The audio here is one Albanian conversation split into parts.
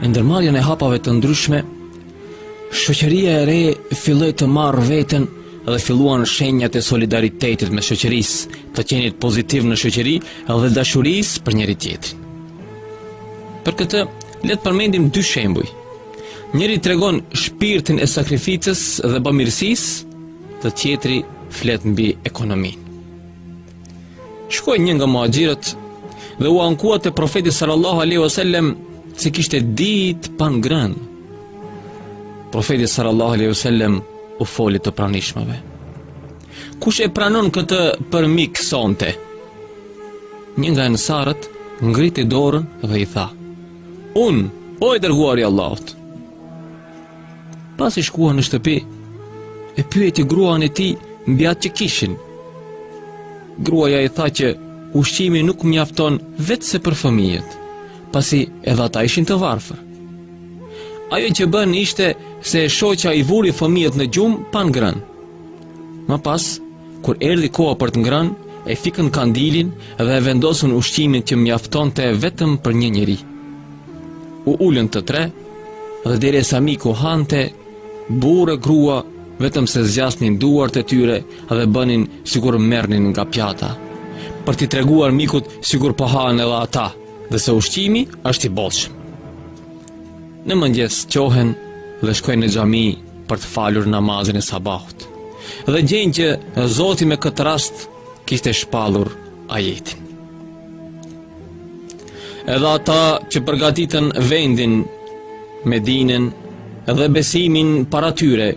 Me ndërmarrjen e hapave të ndryshme, shoqëria e re filloi të marrë veten dhe filluan shenjat e solidaritetit mes shoqërisë, të qenit pozitiv në shoqëri dhe dashurisë për njëri tjetrin. Për këtë, le të përmendim dy shembuj. Njëri tregon shpirtin e sakrificës dhe bamirësisë, dhe tjetri flet mbi ekonominë. Shkoi një nga muhaxhirët dhe u ankua te profeti sallallahu alaihi wasallam se kishte ditë pa ngrënë. Profeti sallallahu alaihi wasallam u foli të pranishmëve. Kush e pranon këtë për mik sonte? Një nga ensarët ngriti dorën dhe i tha: "Unë, o i dërguari i Allahut, Pasi shkuan në shtëpi, e pyeti gruan e tij mbi atë që kishin. Gruaja i tha që ushqimi nuk mjafton veçse për fëmijët, pasi edhe ata ishin të varfër. Ajo që bënë ishte se e shoqja i vuri fëmijët në gjumë pa ngrënë. Më pas, kur erdhi koha për të ngrënë, e fikën kandilin dhe e vendosën ushqimin që mjaftonte vetëm për një njeri. U ulën të tre, Dhe derisa miku hante, burrë e grua, vetëm se zgjasnin duart e tyre dhe bënin sikur merrnin nga pjata. Për t'i treguar mikut sikur po hanë edhe ata dhe se ushqimi është i bollshëm. Në mëngjes çohen dhe shkojnë në xhami për të falur namazin e sabahut. Dhe gjejnë që zoti me këtë rast kishte shpallur ajetin. Edhe ata që përgatitën vendin, Medinën dhe besimin para tyre,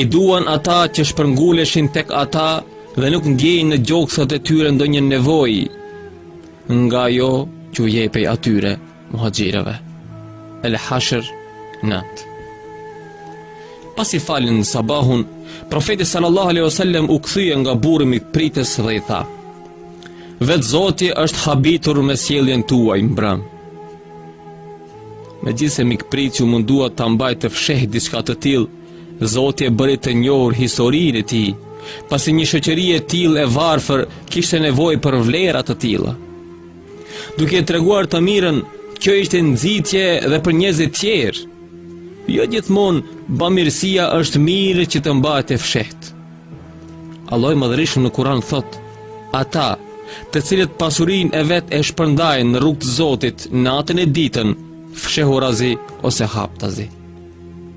i duan ata që shpërnguleshin tek ata dhe nuk ndjejnë në gjoksat e tyre ndonjë nevojë nga ajo që u jepej atyre muhaxhirëve. El Hashr nëntë. Pasi falën sabahun, profeti sallallahu alejhi wasallam u kthye nga burri mikpritës dhe i tha: Vetë Zoti është habitur me sjelljen tuaj mbrëm. Megjithëse mikpritësi u mundua ta mbajë të fshehtë diçka të tillë, Zoti e bëri të njohur historinë e tij, pasi një shoqëri e tillë e varfër kishte nevojë për vlera të tilla. Duke e treguar të mirën, kjo ishte nxitje dhe për njerëzit e tjerë. Jo gjithmonë, bamirësia është mirë që të mbahet e fshehtë. Allahu i Madhërishëm në Kur'an thotë: Ata, të cilët pasurinë e vet e shpërndajnë në rrugë të Zotit natën e ditën, fshehurazi ose haptazi.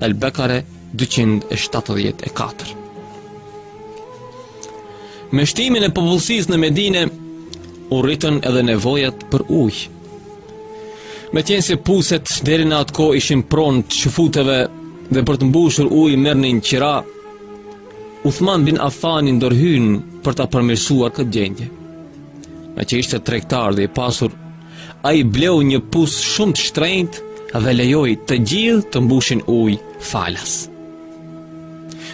Al-Bakara 274. Me shtimin e popullsisë në Medinë u rritën edhe nevojat për ujë. Meqenëse puset deri në atë kohë ishin pronë të shëfuteve dhe për të mbushur ujë merrnin qira, Uthman bin Affani ndërhyn për ta përmirësuar këtë gjendje. Meqë ishte tregtar dhe i pasur, ai bleu një pus shumë të shtrenjtë dhe lejoi të gjithë të mbushin ujë falas.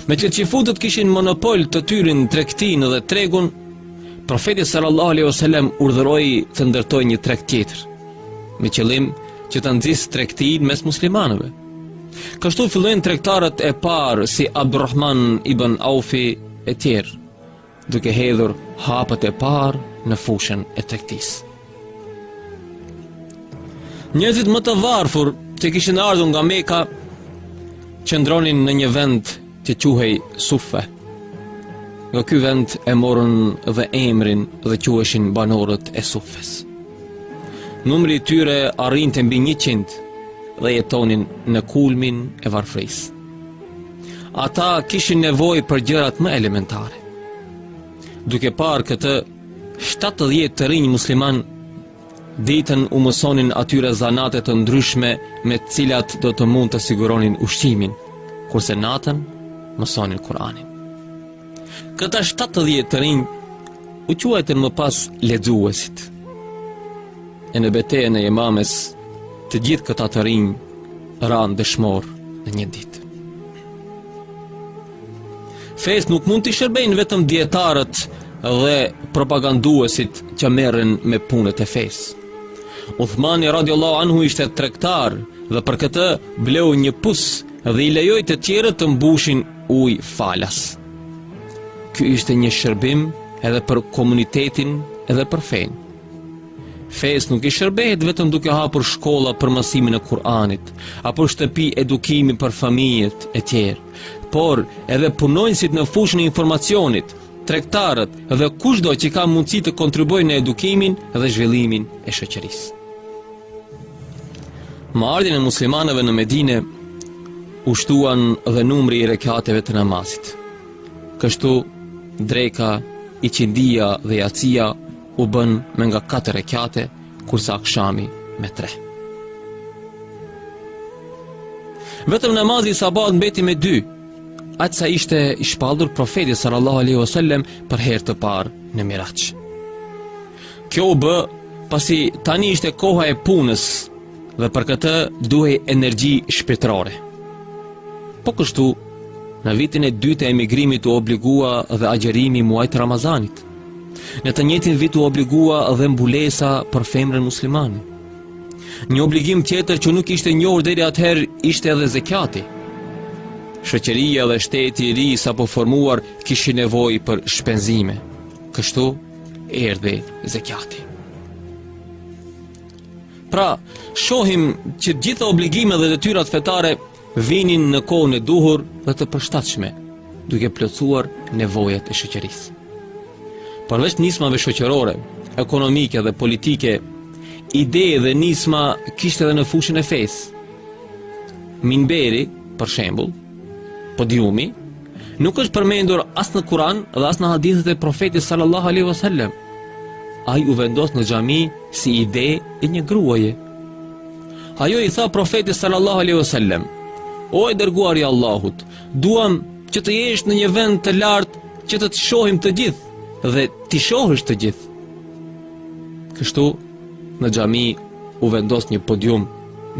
Meqë çifutët kishin monopol të tyrin tregtinë dhe tregun, profeti sallallahu alaihi wasallam urdhëroi të ndërtojë një treg tjetër, me qëllim që ta nxisë tregtinë mes muslimanëve. Kështu fillojnë tregtarët e parë si Abdurrahman ibn Aufi e tjerë, duke hedhur hapat e parë në fushën e tregtisë. Njerëzit më të varfër që kishin ardhur nga Mekka qëndronin në një vend Që quhej Suffe. Nga ky vend e morën dhe emrin dhe quheshin banorët e Suffes. Numri i tyre arrinte mbi 100 dhe jetonin në kulmin e varfërisë. Ata kishin nevojë për gjërat më elementare. Duke parë këtë, 70 të rinj muslimanë Ditën u mësonin atyre zanate të ndryshme me të cilat do të mund të siguronin ushqimin, kurse natën mësonin Kur'anin. Këta 70 të rinj u quajtën më pas lexuesit. E në betejën e Jemames, të gjithë këta të rinj ranë dëshmorë në një ditë. Fesë nuk mund t'i shërbejnë vetëm dietarët dhe propaganduesit që merren me punët e fesë. Uthmani radiallahu anhu ishte tregtar dhe për këtë bleu një pus dhe i lejoi të tjerët të mbushin ujë falas. Ky ishte një shërbim edhe për komunitetin edhe për fenë. Fesë nuk i shërbehet vetëm duke hapur shkolla për mësimin e Kur'anit, apo shtëpi edukimi për fëmijët e tjerë, por edhe punonjësit në fushën e informacionit, tregtarët dhe kushdo që ka mundësi të kontribuojë në edukimin dhe zhvillimin e shoqërisë. Me ardhjen e muslimanëve në Medinë u shtua dhe numri i rekateve të namazit. Kështu dreka, iqindia dhe jacia u bën me nga katër rekate, kurse akshami me tre. Vetëm namazi i sabat mbeti me dy, aq sa ishte i shpallur profetit sallallahu alaihi wasallam për herë të parë në Miraç. Kjo u bë pasi tani ishte koha e punës dhe për këtë duhej energji shpirtërore. Po kështu, në vitin e dytë të emigrimit u obligua dhe agjërimi i muajit të Ramazanit. Në të njëjtin vit u obligua dhe mbulesa për femrën muslimane. Një obligim tjetër që nuk ishte njohur deri atëherë ishte edhe zekati. Shoqëria dhe shteti i ri sapo formuar kishin nevojë për shpenzime. Kështu erdhi zekati. Pra, shohim që të gjitha obligimet dhe detyrat fetare vinin në kohën e duhur dhe të përshtatshme, duke plotësuar nevojat e shoqërisë. Përveç nismave shoqërore, ekonomike dhe politike, ide dhe nisma kishte edhe në fushën e fesë. Minberi, për shembull, podiumi, nuk është përmendur as në Kur'an dhe as në hadithet e profetit sallallahu alaihi wasallam. Ai u vendos në xhami si ide e një gruaje. Ajo i tha profetit sallallahu alaihi wasallam: O i dërguari i Allahut, duam që të jesh në një vend të lartë që të të shohim të gjithë dhe t'i shohësh të gjithë. Kështu në xhami u vendos një podium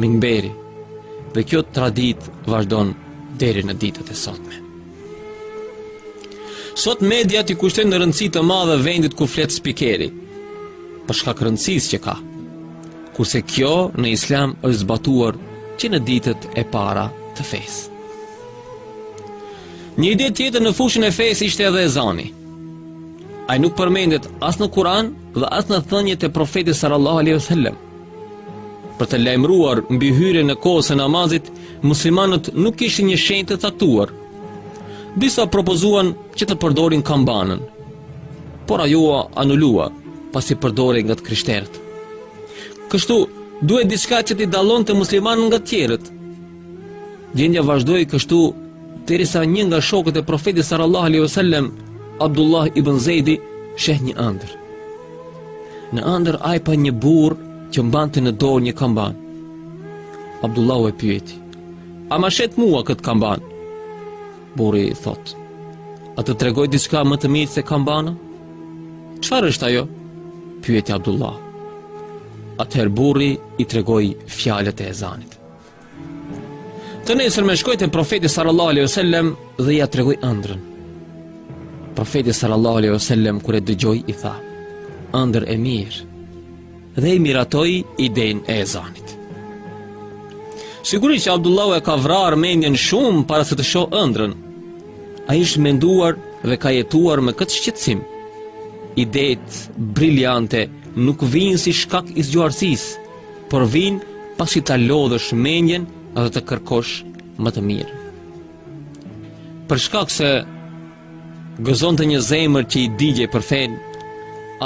minberi dhe kjo traditë vazhdon deri në ditët e sotme. Sot media i kushtojnë rëndësi të madhe vendit ku flet spikeri. Për shkak rëndësisë që ka. Kurse kjo në Islam është zbatuar që në ditët e para të fesë. Një ide tjetër në fushën e fesë ishte edhe ezani. Ai nuk përmendet as në Kur'an dhe as në thëniet e profetit sallallahu alaihi wasallam. Për të lajmëruar mbi hyrjen e kohës së namazit, muslimanët nuk kishin një shenjë të caktuar. Disa propozuan që të përdorin kambanën, por ajo u anulua pasi përdorej nga të krishterët. Kështu, duhet diçka që t'i dallonte muslimanët nga të tjerët. Gjendja vazhdoi kështu derisa një nga shokët e Profetit sallallahu alaihi wasallam, Abdullah ibn Zeidi, sheh një ëndër. Në ëndër ai pa një burrë që mbante në dorë një kambanë. Abdullahu e pyeti: "A ma shet mua këtë kambanë?" Burri i thotë: "A të tregoj diçka më të mirë se kambana?" "Çfarë është ajo?" pyeti Abdullah. Atëherë burri i tregoi fjalët e ezanit. Të nesërmen shkoi te profeti sallallahu alaihi wasallam dhe ia tregoi ëndrrën. Profeti sallallahu alaihi wasallam kur e dëgjoi i tha: "Ëndërr e mirë." Dhe i miratoi idenë e ezanit. Sigurisht që Abdullahu e ka vrarë mendjen shumë para se të shohë ëndrrën. Ai është menduar dhe ka jetuar me këtë shqetësim. Idetë brilante nuk vijnë si shkak i zgjuarsisë, por vijnë pasi ta lodhësh mendjen dhe të kërkosh më të mirë. Për shkak se gëzonte një zemër që i digjej për fenë,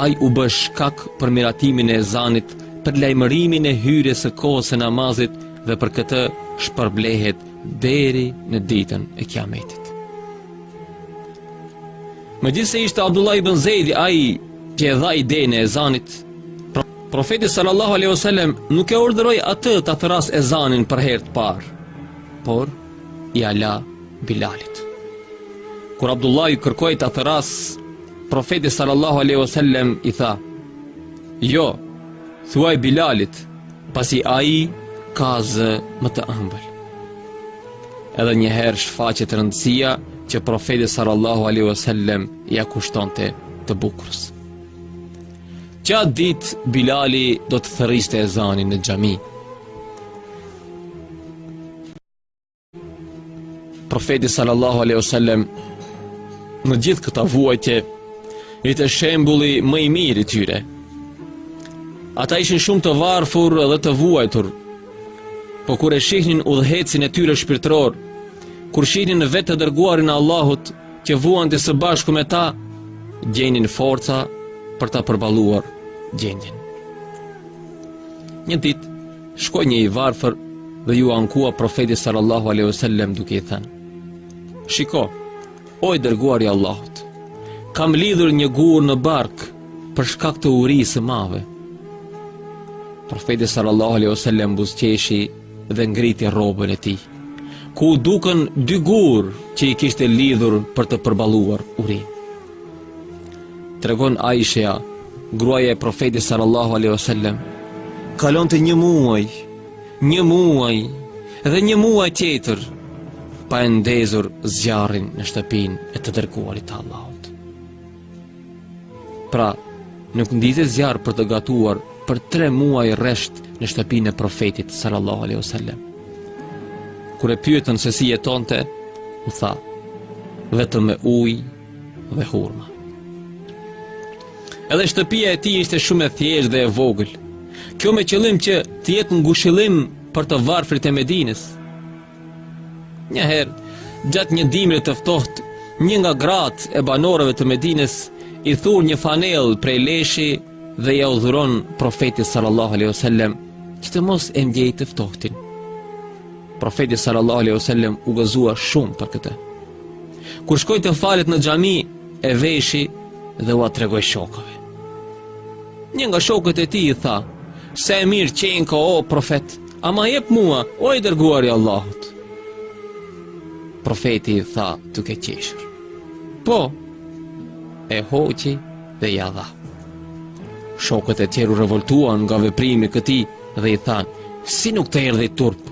ai u bë shkak për miratimin e ezanit, për lajmërimin e hyrjes së kohës së namazit dhe për këtë shpërblehet deri në ditën e Kiametit. Megjithëse ishte Abdullah ibn Zejdi, ai që e dha idenë e ezanit, Profeti sallallahu alaihi wasallam nuk e urdhëroi atë ta thërrasë ezanin për herë të parë, por ia la Bilalit. Kur Abdullahi kërkoi ta thërrasë, profeti sallallahu alaihi wasallam i tha: "Jo, thuaj Bilalit, pasi ai ka zë më të ëmbël." Edhe një herë shfaqet rëndësia që profeti sallallahu alaihi wasallam ia kushtonte të bukurës. Që atë ditë Bilali do të thërriste ezanin në xhami Profeti sallallahu aleyhu sallem Në gjithë këto vuajtje ishte shembulli më i mirë i tyre Ata ishin shumë të varfur dhe të vuajtur Po kur e shihnin udhëheqësin e tyre shpirtëror Kur shihnin vetë të dërguarin e Allahut që vuante së bashku me ta, gjenin forca për ta përballuar gjendjen. Një ditë shkoi një i varfër dhe iu ankua profetit sallallahu alaihi wasallam duke i thënë: "Shiko, o i dërguari i Allahut, kam lidhur një gur në bark për shkak të urisë së madhe." Profeti sallallahu alaihi wasallam buzëqeshi dhe ngriti rrobën e tij, ku u dukën dy gurë që i kishte lidhur për të përballuar urinë. Tregon Aisheja, gruaja e profetit sallallahu alaihi wasallam, kalonte një muaj, një muaj dhe një muaj tjetër pa e ndezur zjarrin në shtëpinë e të dërguarit të Allahut. Pra, nuk ndizte zjarr për të gatuar për tre muaj rresht në shtëpinë e profetit sallallahu alaihi wasallam. Kur e pyetën se si jetonte, u tha: vetëm me ujë dhe hurma. Edhe shtëpia e tij ishte shumë e thjeshtë dhe e vogël. Kjo me qëllim që të jetë ngushëllim për të varfrit e Medinës. Një herë, gjatë një dimri të ftohtë, një nga gratë e banorëve të Medinës i thur një fanellë prej leshi dhe ia dhuron profetit sallallahu alaihi wasallam që të mos e ndjejë të ftohtin. Profeti sallallahu alaihi wasallam u gëzua shumë për këtë. Kur shkoi të falet në xhami, e veshi dhe ua tregoi shokëve. Një nga shokët e tij i tha: "Sa e mirë qenka o profet, A ma jep mua, o i dërguar i Allahut? Profeti i tha duke qeshur. Po, e hoqi dhe ia dha. Shokët e tjerë u revoltuan nga veprimi i këtij dhe i thanë, si nuk të erdhi turp,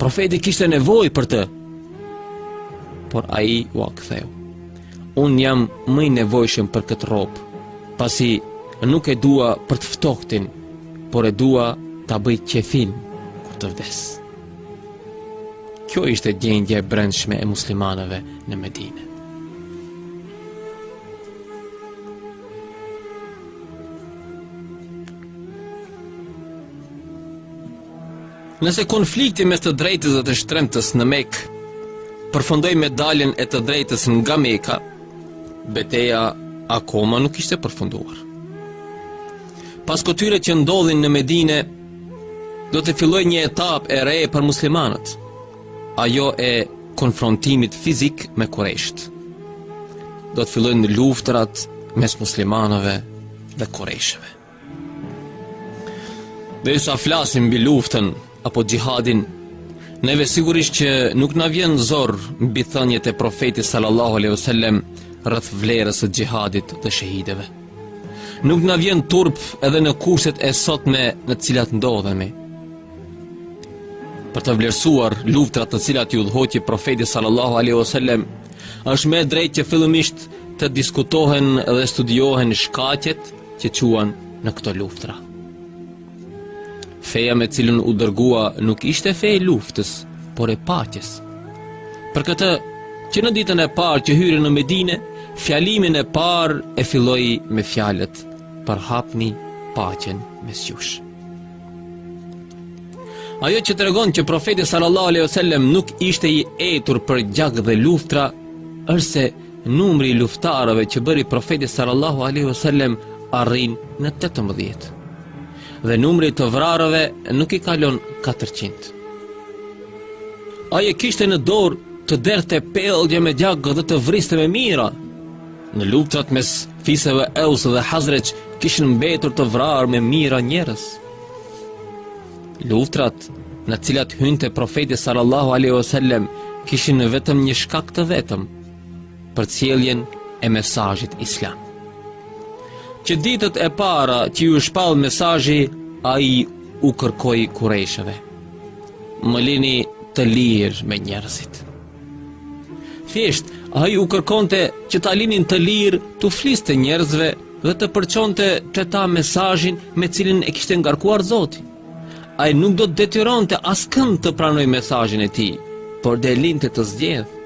profeti kishte nevojë për të. Por ai ua ktheu. Unë jam më i nevojshëm për këtë rrobë, pasi nuk e dua për të ftohtin, por e dua ta bëj qefin kur të vdes. Kjo ishte gjendja e brendshme e muslimanëve në Medinë. Nëse konflikti mes të drejtës dhe të shtrembtës në Mekë përfundoi me daljen e të drejtës nga Meka, beteja akoma nuk kishte përfunduar. Pas këtyre që ndodhin në Medine, do të fillojë një etapë e re për muslimanët, ajo e konfrontimit fizik me kurejshët. Do të fillojnë luftrat mes muslimanëve dhe kurejshëve. Derisa flasim mbi luftën apo xhihadin, neve sigurisht që nuk na vjen zor mbi thëniet e profetit sallallahu alejhi wasallam rreth vlerës së xhihadit dhe shehidëve. Nuk na vjen turp edhe në kushtet e sotme në të cilat ndodhemi. Për të vlerësuar luftrat të cilat i udhëhoqi profeti sallallahu alejhi wasallam, është më e drejtë që fillimisht të diskutohen dhe studiohen shkaqet që çuan në këto luftra. Feja me cilën u dërgua nuk ishte fe e luftës, por e paqes. Për këtë, që në ditën e parë që hyri në Medine, fjalimin e parë e filloi me fjalët përhapni paqen mes jush. Ajo që tregon që profeti sallallahu aleyhi sallam nuk ishte i etur për gjak dhe luftra, është se Numri i luftërave që bëri profeti sallallahu alaihi wasallam arrin në 18. Dhe numri i të vrarëve nuk i kalon 400. Ai e kishte në dorë të derdhte pellgje me gjak dhe të vriste me mijëra. Në luftrat mes fiseve Eus dhe Hazrexh kishin mbetur të vrarë me mijëra njerëz. Luftrat, në të cilat hynte profeti sallallahu alaihi wasallam, kishin vetëm një shkak të vetëm, përcjelljen e mesazhit islam. Që ditët e para që iu shpall mesazhi, ai u kërkoi kurejshëve. Më lini të lirë me njerëzit. Thjesht, ai u kërkonte që ta linin të lirë t'u fliste njerëzve dhe të përçonte te ta mesazhin me të cilin e kishte ngarkuar Zoti. Ai nuk do të detyronte askënd të pranojë mesazhin e tij, por do e linte të zgjedhë.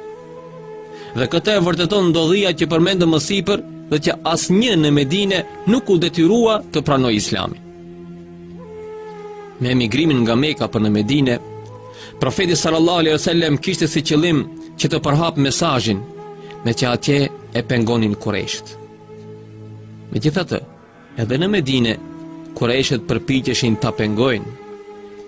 Dhe këtë e vërteton ndodhia që përmendëm më sipër dhe që asnjë në Medine nuk u detyrua të pranojë Islamin. Me emigrimin nga Mekka për në Medine, profeti sallallahu alejhi ue sellem kishte si qëllim që të përhapë mesazhin, meqë atje e pengonin kurejshët. Megjithatë, edhe në Medine, kurejshët përpiqeshin ta pengojnë.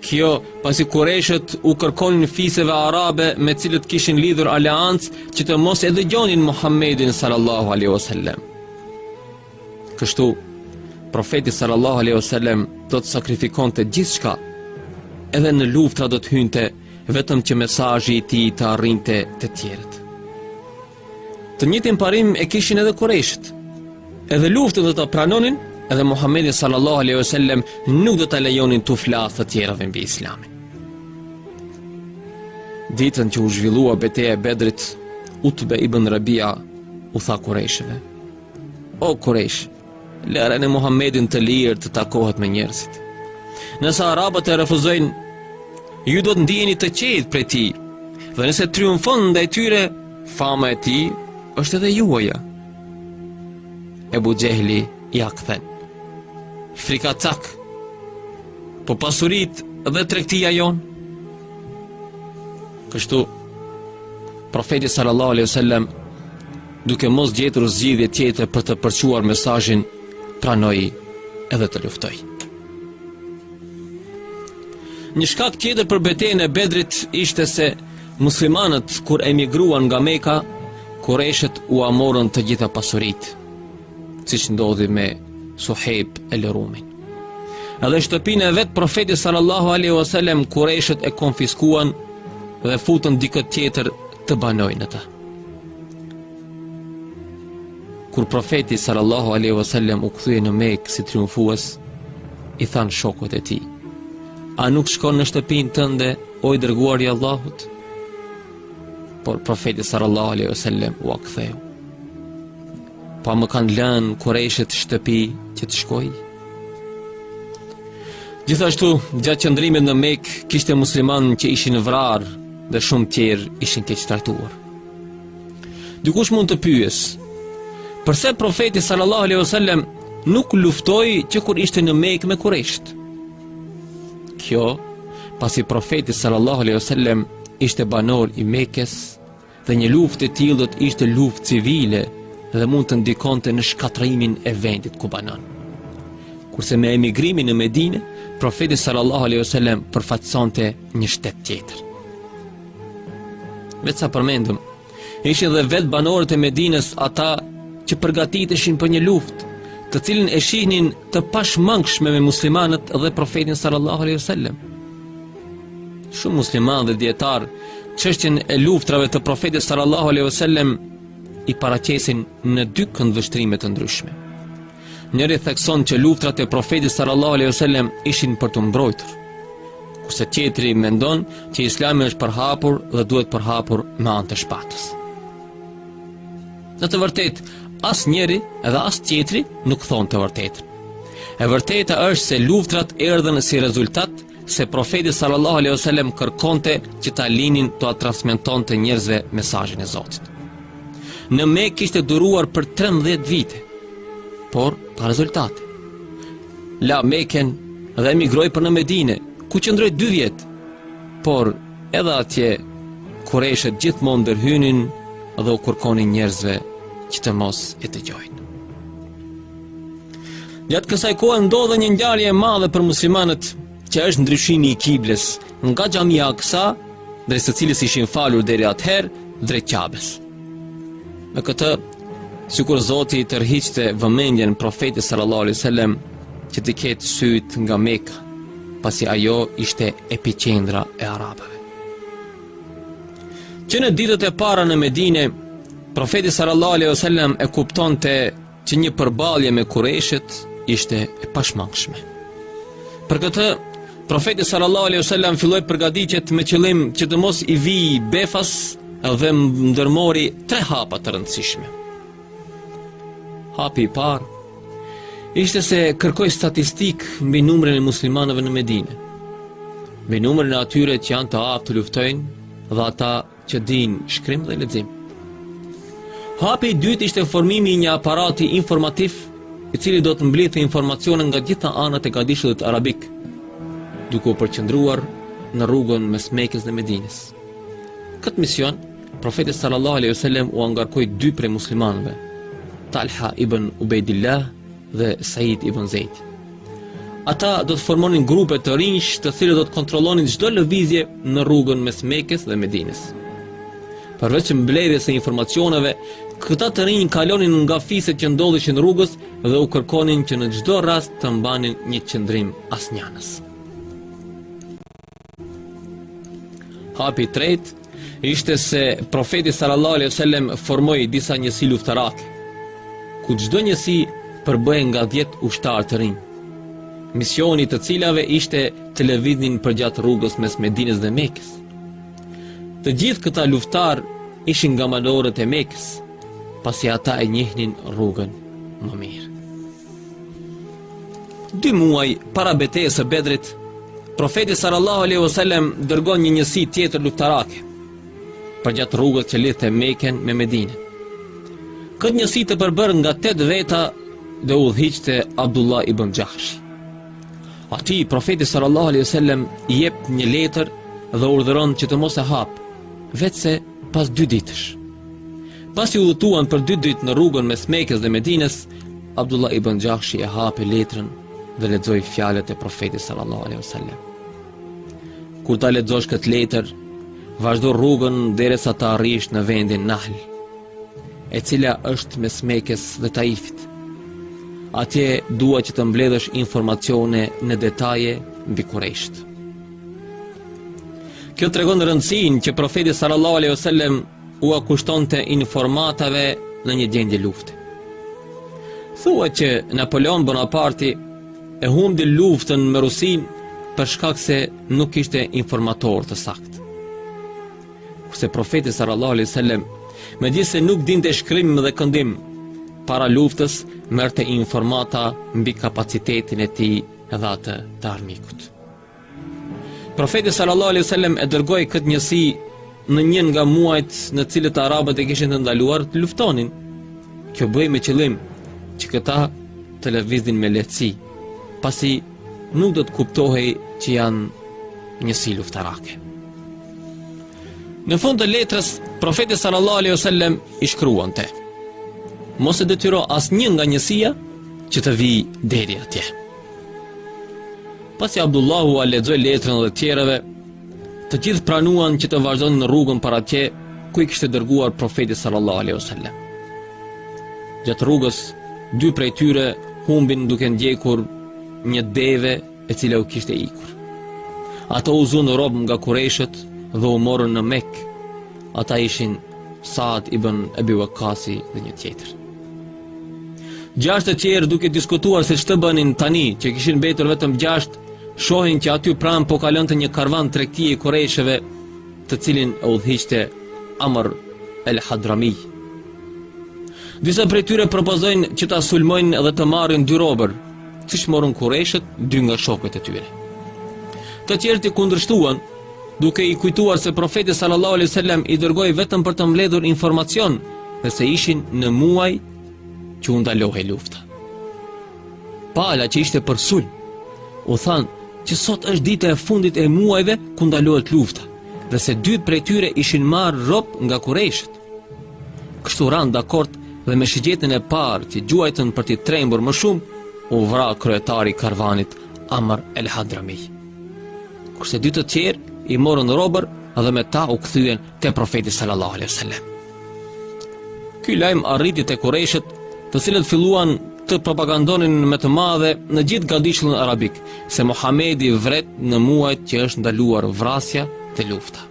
Kjo, pasi kurejshët u kërkonin fiseve arabe me të cilët kishin lidhur aleancë që të mos e dëgjonin Muhammedin sallallahu aleyhi ue sallem. Kështu, profeti sallallahu alaihi wasallam do të sakrifikonte gjithçka. Edhe në luftra do të hynte vetëm që mesazhi i tij të arrinte te të tjerët. Të njëjtin parim e kishin edhe kurejshët. Edhe luftën do ta pranonin, edhe Muhammedin sallallahu aleyhi ue sallem nuk do ta lejonin t'u flasë të tjerëve mbi islamin. Ditën që u zhvillua beteja e Bedrit, Utbe ibën Rebia, u tha kurejshëve. O kurejsh, Lëreni Muhammedin të lirë të takohet me njerëzit. Nëse arabët e refuzojnë, ju do të ndiheni të qetë prej tij. Dhe nëse triumfon ndaj tyre, fama e tij është edhe juaja. Ebu Xehli ia kthen. Frikacak. Po pasuritë dhe tregtia jonë. Kështu profeti sallallahu alaihi wasallam Duke mos gjetur zgjidhje tjetër për të përçuar mesazhin, pranoi edhe të luftojë. Një shkak tjetër për betejën e Bedrit ishte se muslimanët kur emigruan nga Mekka, kurejshët ua morën të gjitha pasuritë, siç ndodhi me Suhejb el Rumin. Edhe shtëpinë e vetë profetit sallallahu alaihi wasallam kurejshët e konfiskuan dhe futën dikë tjetër të banojnë ata. Kur profeti sallallahu alaihi wasallam u kthye në Mekë si triumfues, i thanë shokët e tij: "A nuk shkon në shtëpinë tënde, o i dërguari i Allahut?" Por profeti sallallahu alaihi wasallam ua ktheu: "Pa më kanë lënë kurejshët shtëpi që të shkoj?" Gjithashtu, gjatë qëndrimit në Mekë, kishte muslimanë që ishin vrarë dhe shumë tjerë ishin keqtrajtuar. Dikush mund të pyesë, përse profeti sallallahu alejhi ue sellem nuk luftoi që kur ishte në Mekë me kurejshët? Kjo, pasi profeti sallallahu alejhi ue sellem ishte banor i Mekës dhe një luftë e tillë do të ishte luftë civile dhe mund të ndikonte në shkatërrimin e vendit ku banon. Kurse me emigrimin në Medinë, profeti sallallahu alejhi ue sellem përfaqësonte një shtet tjetër. Veç sa përmendëm, ishin dhe vetë banorët e Medinës ata që përgatiteshin për një luftë, të cilin e shihnin të pashmangshme me muslimanët dhe profetin sallallahu alaihi wasallam. Shumë muslimanë dhe dijetarë çështjen e luftrave të profetit sallallahu alaihi wasallam i paraqesin në dy këndvështrime të ndryshme. Njëri thekson që luftrat e profetit sallallahu alaihi wasallam ishin për t'u mbrojtur. Kurse tjetri mendon që Islami është përhapur dhe duhet përhapur me anë të shpatës. Në të vërtetë, as njëri dhe as tjetri nuk thonë të vërtetën. E vërteta është se luftrat erdhën si rezultat se profeti sallallahu alejhi ue sellem kërkonte që ta linin t'ua transmetonte njerëzve mesazhin e Zotit. Në Mekë kishte duruar për 13 vite, por pa rezultate. La Mekën dhe emigroi për në Medine, ku qëndroi 2 vjet. Por edhe atje kurejshët gjithmonë ndërhynin dhe u kërkonin njerëzve që të mos e dëgjojnë. Gjatë kësaj kohe ndodh një ngjarje e madhe për muslimanët, që është ndryshimi i kibles nga xhamia Aksa, drejt së cilës ishin falur deri atëherë drejt Qabes. Me këtë, sikur Zoti i tërhiqte vëmendjen profetit sallallahu alaihi wasallam që t'i ketë sytë nga Meka, pasi ajo ishte epiqendra e arabëve. Që në ditët e para në Medinë, profeti sallallahu alaihi wasallam e kuptonte që një përballje me kurejshët ishte e pashmangshme. Për këtë Profeti sallallahu alejhi ue sellem filloi përgatitjet me qëllim që të mos i vijë befas dhe ndërmori tre hapa të rëndësishme. Hapi i parë ishte se kërkoi statistikë mbi numrin e muslimanëve në Medinë. Mbi numrin e atyre që janë të aftë të luftojnë dhe ata që dinë shkrim dhe lexim. Hapi i dytë ishte formimi i një aparati informativ i cili do të mblidhte informacione nga gjitha anët e gadishullit arabik, duke u përqendruar në rrugën mes Mekës dhe Medinës. Këtë mision Profeti sallallahu alejhi we sellem ua ngarkoi dy prej muslimanëve, Talha ibn Ubejdillah dhe Said ibn Zeid. Ata do të formonin grupe të rinjsh të cilët do të kontrollonin çdo lëvizje në rrugën mes Mekës dhe Medinës. Përveç mbledhjes së informacioneve, këta të rinj kalonin nga fiset që ndodheshin rrugës dhe u kërkonin që në çdo rast të mbanin një qëndrim asnjanës. Hapi i tretë ishte se profeti sallallahu alejhi we sellem formoi disa njësi luftarake, ku çdo njësi përbëhej nga 10 ushtarë të rinj. Misioni i të cilave ishte të lëviznin përgjatë rrugës mes Medinës dhe Mekës. Të gjithë këta luftarë ishin nga banorët e Mekës, pasi ata e njihnin rrugën më mirë. Dy muaj para betejës së Bedrit, profeti sallallahu alejhi wasallam dërgon një njësi tjetër luftarake përgjatë rrugës që lidhte Mekën me Medinën. Këtë njësi të përbërë nga 8 veta e udhëhiqte Abdullah ibn Xhahsh. Atij, profeti sallallahu alaihi sallam, i jep një letër dhe e urdhëron që të mos e hapë, veçse pas dy ditësh. Pasi udhëtuan për dy ditë në rrugën mes Mekës dhe Medinës, Abdullah ibn Xhahshi e hapi letrën dhe lexoi fjalët e Profetit sallallahu alaihi wasallam. Kur ta lexosh këtë letër, vazhdo rrugën derisa të arrish në vendin Nahl, e cila është mes Mekës dhe Taifit. Atje dua që të mbledhësh informacione në detaje mbi Kurejshët. Kjo tregon rëndësinë që profeti sallallahu alejhi wasallam ua kushtonte informatave në një gjendje lufte. Thuhet që Napoleon Bonaparti e humbi luftën me Rusinë për shkak se nuk kishte informatorë të saktë. Kurse profeti sallallahu alaihi wasallam, megjithëse nuk dinte shkrim dhe këndim, para luftës merrte informata mbi kapacitetin e tij dhe atë të armikut. Profeti sallallahu alaihi wasallam e dërgoi këtë njësi në një nga muajt në të cilët arabët e kishin të ndaluar të luftonin. Kjo bëhej me qëllim që këta të lëviznin me lehtësi, pasi nuk do të kuptohej që janë njësi luftarake. Në fund të letrës, profeti sallallahu alaihi wasallam i shkruante: Mos e detyro asnjë nga njësia që të vijë deri atje. Pasi Abdullahu ua lexoi letrën dhe të tjerëve, të gjithë pranuan që të vazhdonin rrugën për atje ku i kishte dërguar profeti sallallahu alaihi wasallam. Gjatë rrugës, dy prej tyre humbin duke ndjekur një deve e cila u kishte ikur. Ato u zunë rob nga kureshët dhe u morën në Mekë. Ata ishin Saad ibn Ebi Vakasi dhe një tjetër. Gjashtë të tjerët duke diskutuar se ç'të bënin tani që kishin mbetur vetëm gjashtë, shohin që aty pranë po kalonte një karvan tregtie i kurejshëve, të cilin e udhëhiqte Amr el-Hadrami. Disa prej tyre propozojnë që ta sulmojnë dhe të marrin dy robër, siç morën kurejshët dy nga shokët e tyre. Të tjerët i kundërshtuan duke i kujtuar se profeti sallallahu alaihi wasallam i dërgoi vetëm për të mbledhur informacion dhe se ishin në muaj ku ndalohej lufta. Pala që ishte për sulm, u thanë që sot është dita e fundit e muajve ku ndalohet lufta dhe se dy prej tyre ishin marrë rob nga kurejshët. Kështu ranë dakord dhe me shigjetën e parë që gjuajtën për t'i trembur më shumë, u vra kryetari i karvanit Amr el-Hadrami. Kurse dy të tjerë i morën robër dhe me ta u kthyen te profeti sallallahu alaihi sallam. Ky lajm arriti te kurejshët të cilët filluan të propagandonin me të madhe në gjithë gadishullin arabik se Muhamedi vret në muajt që është ndaluar vrasja dhe lufta.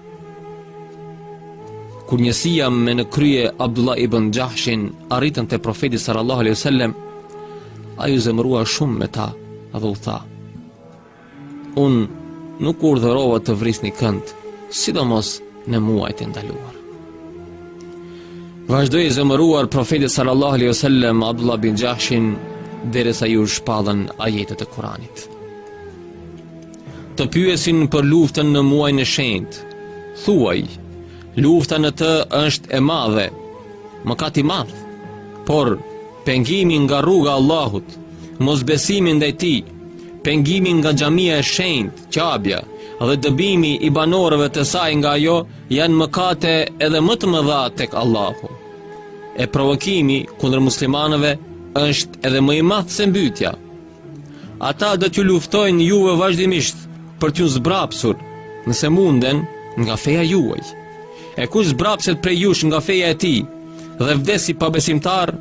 Kur njësia me në krye Abdullah ibn Xhahshin arritën te profeti sallallahu alaihi sallam, ai u zemërua shumë me ta dhe u tha, Unë nuk ju urdhërova të vrisni kënd, sidomos në muajt e ndaluar. Vazhdoi i zemëruar profeti sallallahu alaihi wasallam Abdullah bin Xhahshin derisa iu shpallën ajetet e Kuranit. Të pyesin për luftën në muajin e shenjtë. Thuaj, lufta në të është e madhe, mëkat i madh, por pengimi nga rruga e Allahut, mosbesimi ndaj tij, Pengimi nga xhamia e shenjtë, Qabja, dhe dëbimi i banorëve të saj nga ajo janë mëkate edhe më të mëdha tek Allahu. E provokimi kundër muslimanëve është edhe më i madh se mbytja. Ata do t'ju luftojnë juve vazhdimisht për t'ju zbrapsur, nëse munden nga feja juaj. E kush zbrapset prej jush nga feja e tij dhe vdes si pabesimtar,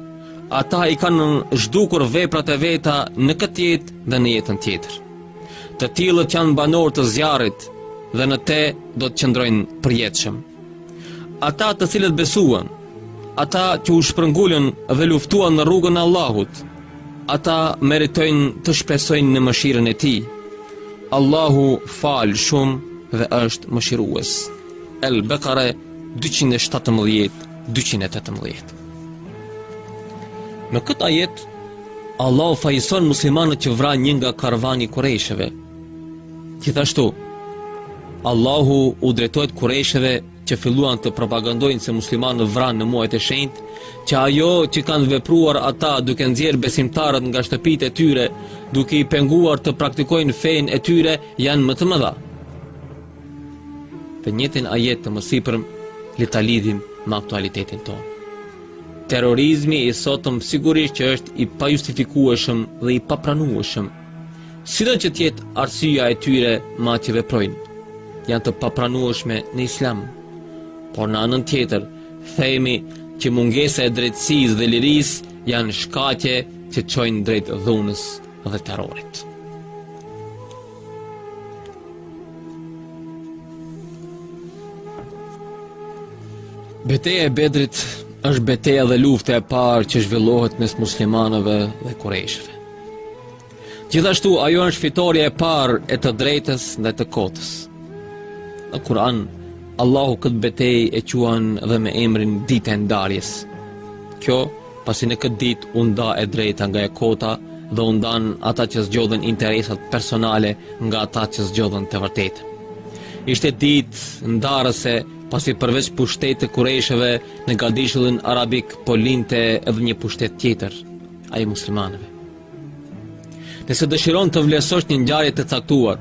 Ata i kanë zhdukur veprat e veta në këtë jetë dhe në jetën tjetër. Të tillët janë banor të zjarrit dhe në te do të qëndrojnë përjetshëm. Ata të cilët besuan, ata që u shpërngulën dhe luftuan në rrugën e Allahut, ata meritojnë të shpresojnë në mëshirën e Tij. Allahu fal shumë dhe është mëshirues. El Bekare 217 218 Në këtë ajet, Allahu fajëson muslimanët që vranë një nga karvani i kurejshëve. Gjithashtu, Allahu u drejtohet kurejshëve që filluan të propagandojnë se muslimanët vranë në muajt e shenjtë, që ajo që kanë vepruar ata duke nxjerrë besimtarët nga shtëpitë e tyre, duke i penguar të praktikojnë fenë e tyre, janë më të mëdha. Të njëjtin ajet të mësipërm, le ta lidhim me aktualitetin tonë. Terrorizmi i sotëm sigurisht që është i pajustifikueshëm dhe i papranueshëm. Sido që të jetë arsyeja e tyre me atë që veprojnë, janë të papranueshme në Islam. Por në anën tjetër, themi që mungesa e drejtësisë dhe lirisë janë shkaqe që çojnë drejt dhunës dhe terrorit. Beteja e Bedrit është beteja dhe lufta e parë që zhvillohet mes muslimanëve dhe kurejshëve. Gjithashtu ajo është fitorja e parë e të drejtës ndaj të kotës. Në Kur'an Allahu këtë betejë e quan dhe me emrin Dita e Ndarjes. Kjo Pasi në këtë ditë u nda e drejta nga e kota dhe u ndanë ata që zgjodhën interesat personale nga ata që zgjodhën të vërtetën. Ishte ditë ndarëse pasi përveç pushtetit të kurejshëve në gadishullin arabik po lindte edhe një pushtet tjetër, ai i muslimanëve. Nëse dëshiron të vlerësosh një ngjarje të caktuar,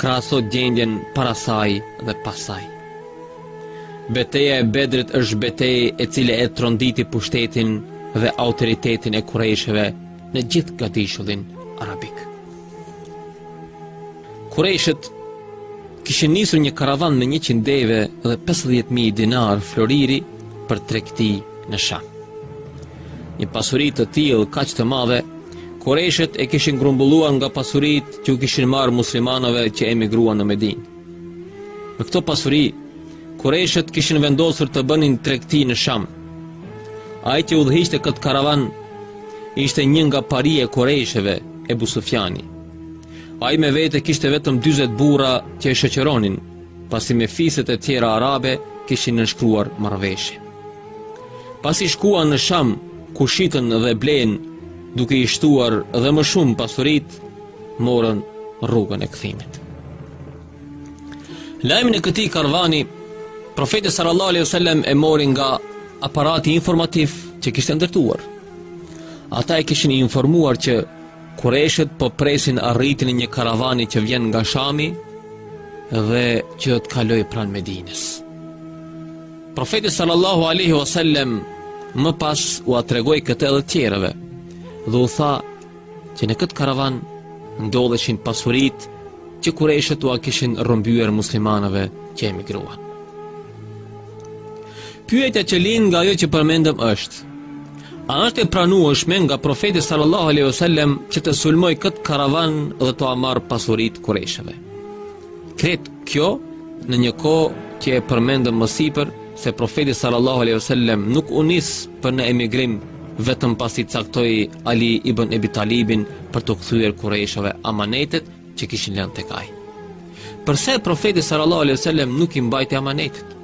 krahaso gjendjen para saj dhe pas saj. Beteja e Bedrit është betejë e cila e tronditi pushtetin dhe autoritetin e kurejshëve në gjithë gadishullin arabik. Kurejshët kishin nisur një karavan me 100 deve dhe 50.000 dinar floriri për tregti në Sham. Një pasuri të tillë kaq të madhe, Kurejshët e kishin grumbulluar nga pasuritë që u kishin marrë muslimanëve që emigruan në Medinë. Me këto pasuri, Kurejshët kishin vendosur të bënin tregti në Sham. Ai që udhëhiqte këtë karavan ishte një nga paria e Kurejshëve, Ebu Sufjani. Ai me vete kishte vetëm 40 burra që e shoqëronin, pasi me fiset e tjera arabe kishin nënshkruar marrëveshje. Pasi shkuan në Sham, ku shitën dhe blenë, duke i shtuar dhe më shumë pasuritë, morën rrugën e kthimit. Lajmin e këtij karavani, profeti sallallahu alaihi wasallam e mori nga aparati informativ që kishte ndërtuar. Ata e kishin informuar që kureshët po presin arritjen e një karavani që vjen nga Shami dhe që do të kalojë pranë Medinës. Profeti sallallahu alaihi wasallam më pas ua tregoi këtë edhe të tjerëve dhe u tha që në këtë karavan ndodheshin pasuritë që kureshët ua kishin rrëmbyer muslimanëve që emigruan. Pyetja që lind nga ajo që përmendëm është, a është e pranueshme nga profeti sallallahu alaihi wasallam që të sulmojë këtë karavan dhe t'ua marrë pasuritë kureshëve? Krejt kjo në një kohë që e përmendëm më sipër se profeti sallallahu alaihi wasallam nuk u nis për në emigrim vetëm pasi caktoi Ali ibn Abi Talibin për t'u kthyer kureshëve amanetet që kishin lënë tek ai. Përse profeti sallallahu alaihi wasallam nuk i mbajti amanetet?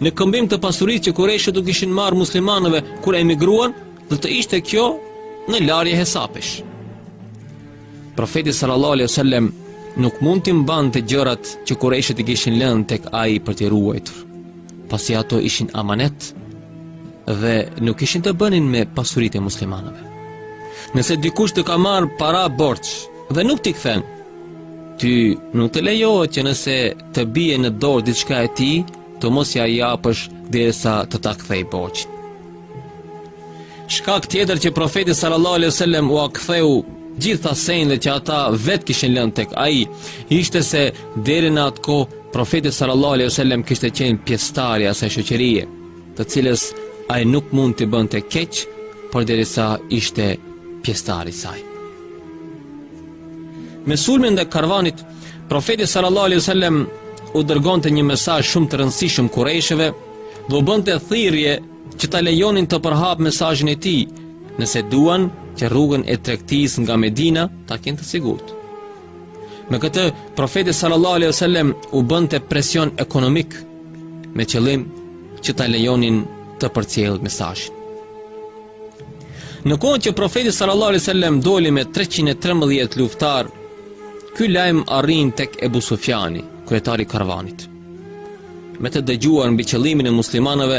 Në këmbim të pasurisë që kureshët u kishin marrë muslimanëve kur emigruan, do të ishte kjo një larje hesapesh. Profeti sallallahu alaihi wasallam nuk mund t'i mbante gjërat që kureshët i kishin lënë tek ai për t'i ruajtur, pasi ato ishin amanet dhe nuk kishin të bënin me pasuritë e muslimanëve. Nëse dikush të ka marrë para borxh dhe nuk t'i kthen, ty nuk të lejohet që nëse të bie në dorë diçka e tij, të mos ia japësh derisa të ta kthejë borxhin. Shkak tjetër që profeti sallallahu alejhi wasallam ua ktheu gjitha sendet që ata vetë kishin lënë tek ai, ishte se deri në atë kohë profeti sallallahu alejhi wasallam kishte qenë pjesëtar i asaj shoqërie, të cilës ai nuk mund t'i bënte keq, përderisa ishte pjesëtar i saj. Me sulmin e karvanit, profeti sallallahu alejhi wasallam u dërgonte një mesazh shumë të rëndësishëm kureshëve, Dhe u bënte thirrje që ta lejonin të përhapë mesazhin e tij, nëse duan që rrugën e tregtisë nga Medina ta kenë të sigurt. Me këtë profeti sallallahu alejhi wasallam u bënte presion ekonomik me qëllim që ta lejonin të përcjellë mesazhin. Në kohën që profeti sallallahu alejhi wasallam doli me 313 luftëtarë, ky lajm arrin tek Ebu Sufjani, kryetari i karvanit. Me të dëgjuar mbi qëllimin e muslimanëve,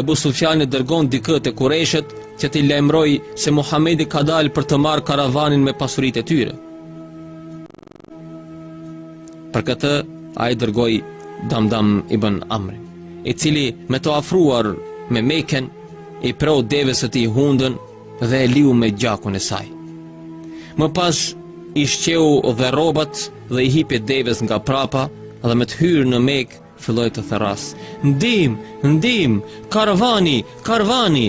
Ebu Sufjani dërgon dikë te kurejshët që t'i lajmërojë se Muhamedi ka dalë për të marrë karavanin me pasuritë e tyre. Për këtë, ai dërgoi Damdam ibn Amrin, i cili me të afruar me Mekën, i preu devesë së tij hundën, dhe e leu me gjakun e saj. Më pas i shqeu dhe rrobat dhe i hipi devesë nga prapa dhe me të hyrë në Mekë filloi të thërrasë. Ndihmë, ndihmë, karvani, karvani!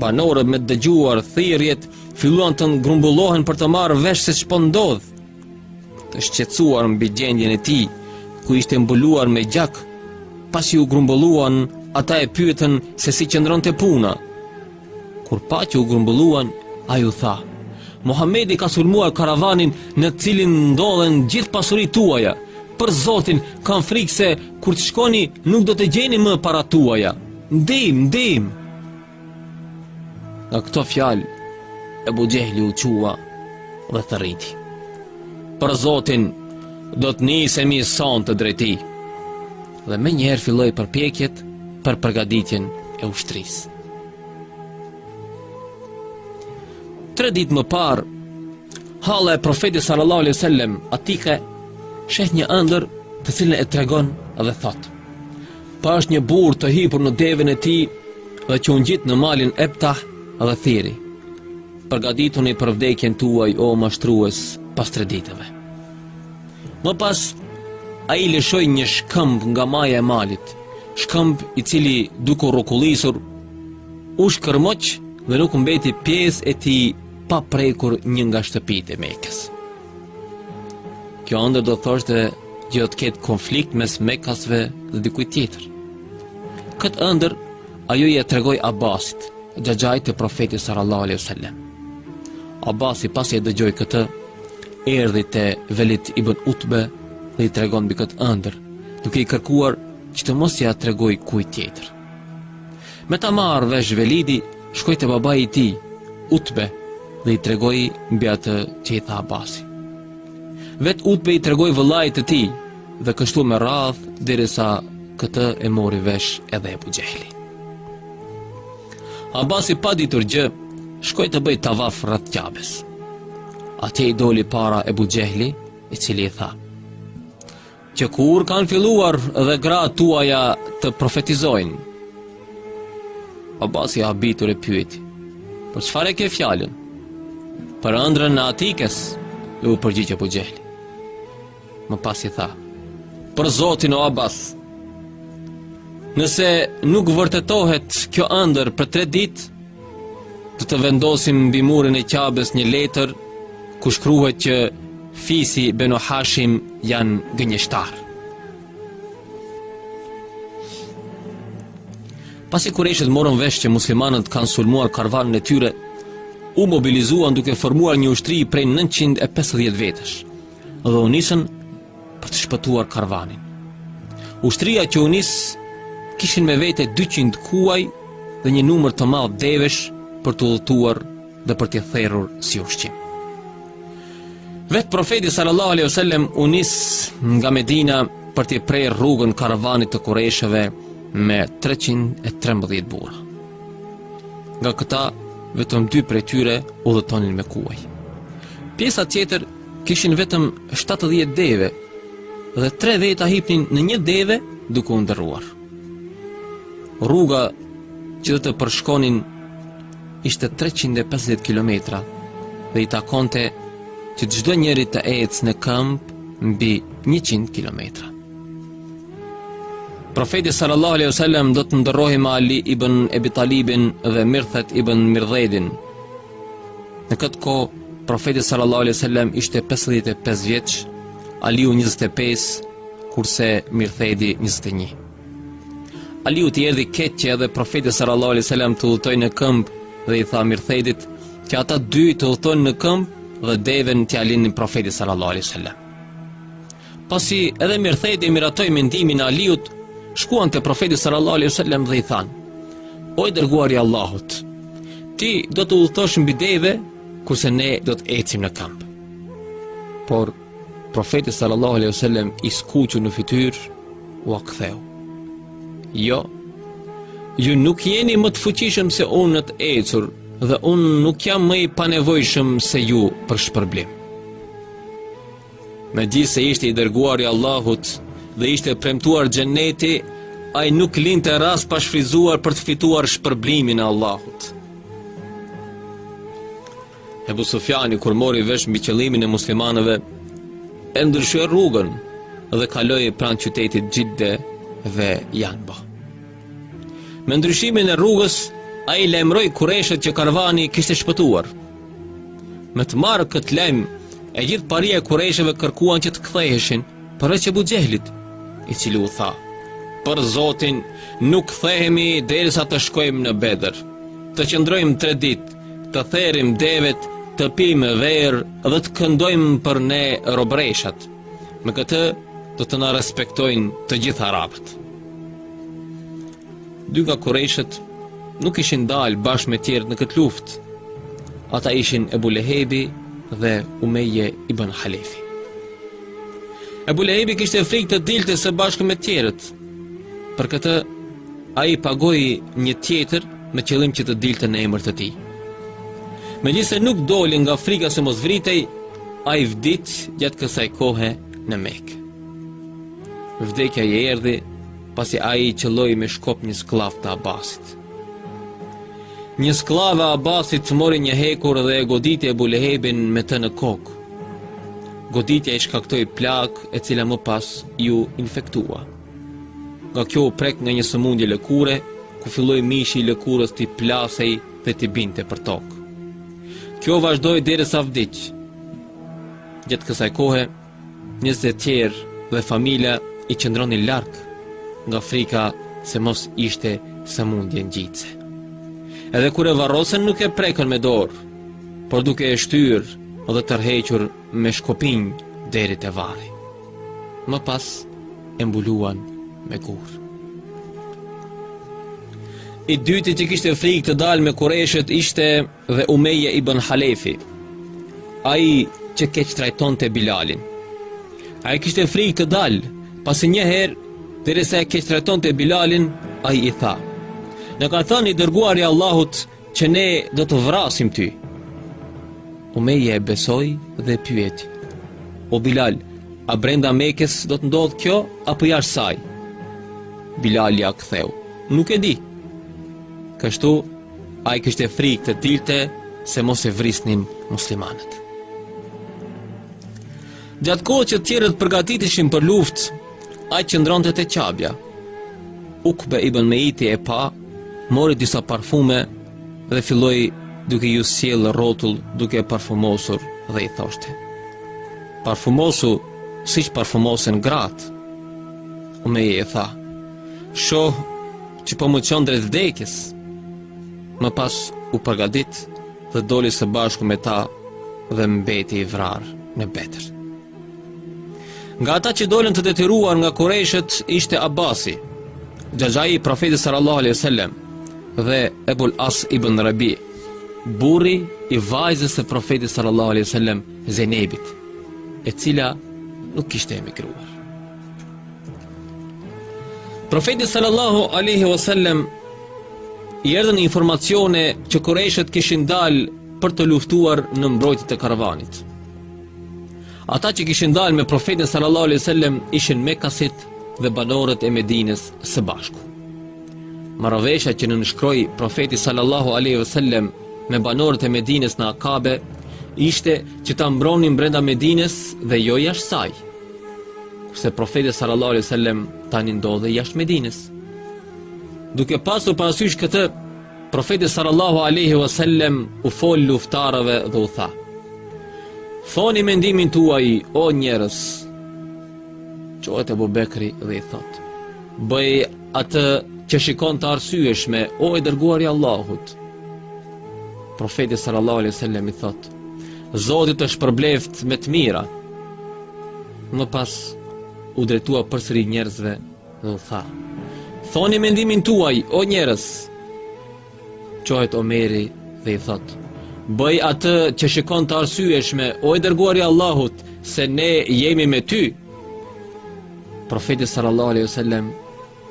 Banorët me të dëgjuar thirrjet filluan të grumbullohen për të marrë vesh se ç'po ndodh. Të shqetësuar mbi gjendjen e tij, ku ishte mbuluar me gjak, pasi u grumbulluan, ata e pyetën se si qëndronte puna. Kur pa që u grumbulluan, ai u tha: Muhamedi ka sulmuar karavanin në të cilin ndodhen gjithë pasuritë tuaja. Për Zotin, kam frikë se kur të shkoni, nuk do të gjeni më para tuaja. Ndihmë, ndihmë! Nga këto fjalë Ebu Xhehli u çua dhe thërriti. Për Zotin, do të nisemi sonte drejt tij. Dhe menjëherë filloi përpjekjet për përgaditjen e ushtrisë. Tre ditë më parë, halla e profetit sallallahu alaihi wasallam Atike sheh një ëndër të cilën e tregon dhe thotë Pashë një burrë të hipur në devenë e tij dhe që u ngjit në malin Ebtah dhe thirri. Përgadituni për vdekjen tuaj o mashtrues pas tre ditëve. Më pas, ai lëshoi një shkëmb nga maja e malit, shkëmb i cili duke u rrokullisur, u shkërmoq dhe nuk mbeti pjesë e tij pa prekur një nga shtëpitë e Mekës. Kjo ëndër do të thoshte që do të ketë konflikt mes mekasve dhe dikujt tjetër. Këtë ëndër ajo ia tregoi Abbasit, xhaxhait të profetit sallallahu alaihi wasallam. Abbasi pasi e dëgjoi këtë, erdhi te Velid ibn Utbe dhe i tregon mbi këtë ëndër, duke i kërkuar që të mos ia tregojë kujt tjetër. Me ta marrë vesh Velidi, shkoi te babai i tij, Utbe, dhe i tregoi mbi atë që i tha Abasi. Vetë Utbe i tregoi vëllait të tij, dhe kështu me radhë, derisa këtë e mori vesh edhe Ebu Xhehli. Abasi pa ditur gjë, shkoi të bëjë tavaf rreth Qabes. Atje i doli para Ebu Xhehli, i cili i tha, Që kur kanë filluar dhe gratë tuaja të profetizojnë? Abasi i habitur e pyeti. Për çfarë e ke fjalën? Për ëndrrën e Atikës, iu përgjigj Ebu Xhehli. Më pas i tha: Për Zotin o Abbas. Nëse nuk vërtetohet kjo ëndërr për 3 ditë, Do të vendosim mbi murin e Qabes një letër ku shkruhet që fisi Benu Hashim janë gënjeshtarë. Pasi kurejshët morën vesh që muslimanët kanë sulmuar karvanin e tyre, u mobilizuan duke formuar një ushtri prej 950 vetësh dhe u nisën për të shpëtuar karvanin. Ushtria që u nis kishin me vete 200 kuaj dhe një numër të madh devesh për të udhëtuar dhe për t'i therur si ushqim. Vetë profeti sallallahu alejhi wasallam u nis nga Medina për t'i prerë rrugën karvanit të kurejshëve me 313 burra. Nga këta vetëm dy prej tyre udhëtonin me kuaj. Pjesa tjetër kishin vetëm 70 deve dhe tre veta hipnin në një deve duke u ndërruar. Rruga që do të përshkonin ishte 350 km dhe i takonte që çdonjërit të ecë në këmbë mbi 100 km. Profeti sallallahu alaihi wasallam do të ndërrohej me Ali ibn Abi Talibin dhe Mirthed ibn Mirthedin, Në këtë kohë, profeti sallallahu alaihi sallam ishte 55 vjeç, Aliu 25, kurse Mirthedi 21. Aliut i erdhi keq që edhe profeti sallallahu alaihi sallam të udhëtojë në këmbë dhe i tha Mirthedit që ata dy të udhëtonin në këmbë dhe devenë t'ia linin profetit sallallahu alaihi sallam. Pasi edhe Mirthedi e miratoi mendimin e Aliut, shkuan te profeti sallallahu alaihi wasallam dhe i thanë: O i dërguari i Allahut, ti do të udhëtosh mbi deve kurse ne do të ecim në këmbë. Por profeti sallallahu alaihi wasallam i skuqur në fytyrë ua ktheu. Jo. Ju nuk jeni më të fuqishëm se unë në të ecur dhe unë nuk jam më i panevojshëm se ju për shpërblim. Megjithëse ishte i dërguar i Allahut dhe i ishte premtuar xhenneti, ai nuk linte rast pa shfrytëzuar për të fituar shpërblimin e Allahut. Ebu Sufjani, kur mori vesh mbi qëllimin e muslimanëve, e ndryshoi rrugën dhe kaloi pranë qytetit Xhidde dhe Janbu. Me ndryshimin e rrugës, ai lajmëroi kurejshët që karvani kishte shpëtuar. Me të marrë këtë lajm, e gjithë paria e kurejshëve kërkuan që të ktheheshin përveç Ebu Xhehlit, i cili u tha, për zotin nuk kthehemi derisa të shkojmë në bedër, të qëndrojmë tre ditë, të therim devet, të pimë verë dhe të këndojmë për ne robëreshat. Me këtë, do të na respektojnë të gjithë arabët. Dy nga Kurejshët nuk ishin dalë bashkë me tjerët në këtë luftë. Ata ishin Ebu Lehebi dhe Umeje ibën Halefi. Ebu Lehebi kishte frikë të dilte së bashkë me tjerët. Për këtë, ai pagoi një tjetër me qëllim që të dilte në emër të tij. Megjithëse nuk doli nga frika se mos vritej, ai vdiq gjatë kësaj kohe në mekë. Vdekja i erdhi pasi ai qëlloi me shkop një skllav të Abasit. Një skllave e Abasit mori një hekur dhe e goditi Ebu Lehebin me të në kokë. Goditja i shkaktoi plagë e cila më pas iu infektua. Nga kjo u prek nga një sëmundje lëkure, ku filloi mishi i lëkurës t'i plasej dhe t'i binte për tokë. Kjo vazhdoi derisa vdiq. Gjatë kësaj kohe, Njerëzit e tjerë dhe familja i qëndronin larg nga frika se mos ishte sëmundje ngjitëse. Edhe kur e varrosën nuk e prekën me dorë, por duke e shtyrë dhe tërhequr me shkopinj deri te varri. Më pas e mbuluan me gurë. I dyti që kishte frikë të dalë me kurejshët ishte Dhe Umeje ibn Halefi, ai që keqtrajtonte Bilalin. Ai kishte frikë të dalë, pasi një herë derisa e keqtrajtonte Bilalin, ai i tha: "Na ka thënë i dërguari i Allahut që ne do të vrasim ty." Umeje e besoi dhe e pyeti: "O Bilal, a brenda Mekës do të ndodhë kjo apo jashtë saj?" Bilali ia ktheu: "Nuk e di." Kështu Ai kishte frikë të dilte se mos e vrisnin muslimanët. Gjatë kohës që tjerët përgatiteshin për luftë, ai qëndronte te Qabja. Ukbe ibën Meiti e pa, mori disa parfume dhe filloi duke iu sjellë rrotull duke e parfumosur dhe i thoshte. Parfumosu siç parfumosen gratë, Umeje i tha, shoh që po më çon drejt vdekjes. Më pas u përgatit dhe doli së bashku me ta dhe mbeti i vrarë në Bedër. Nga ata që dolën të detyruar nga kurejshët ishte Abasi, xhaxhai i profetit sallallahu alaihi sallam dhe Ebul As ibn Rabi, burri i vajzës së profetit sallallahu alaihi sallam Zejnebit, e cila nuk kishte emigruar. Profetit sallallahu alaihi wasallam i erdhën informacione që kurejshët kishin dalë për të luftuar në mbrojtje të karavanit. Ata që kishin dalë me profetin sallallahu alaihi wasallam ishin mekasit dhe banorët e Medinës së bashku. Marrëveshja që nënshkroi profeti sallallahu alaihi wasallam me banorët e Medinës në Akabe ishte që ta mbronin brenda Medinës dhe jo jashtë saj. Kurse profeti sallallahu alaihi wasallam tani ndodhej jashtë Medinës. Duke pasur parasysh këtë, profeti sallallahu alaihi wasallam u fol luftarëve dhe u tha: Thoni mendimin tuaj o njerëz. Çohet Ebu Bekri dhe i thotë: Bëj atë që shikon të arsyeshme o i dërguari i Allahut. Profeti sallallahu alaihi wasallam i thotë, Zoti të shpërbleftë me të mira. Më pas u drejtua përsëri njerëzve dhe u tha: Thoni mendimin tuaj, o njerëz. Çohet Omeri dhe i thotë: Bëj atë që shikon të arsyeshme, o i dërguari i Allahut, se ne jemi me ty. Profeti sallallahu alaihi wasallam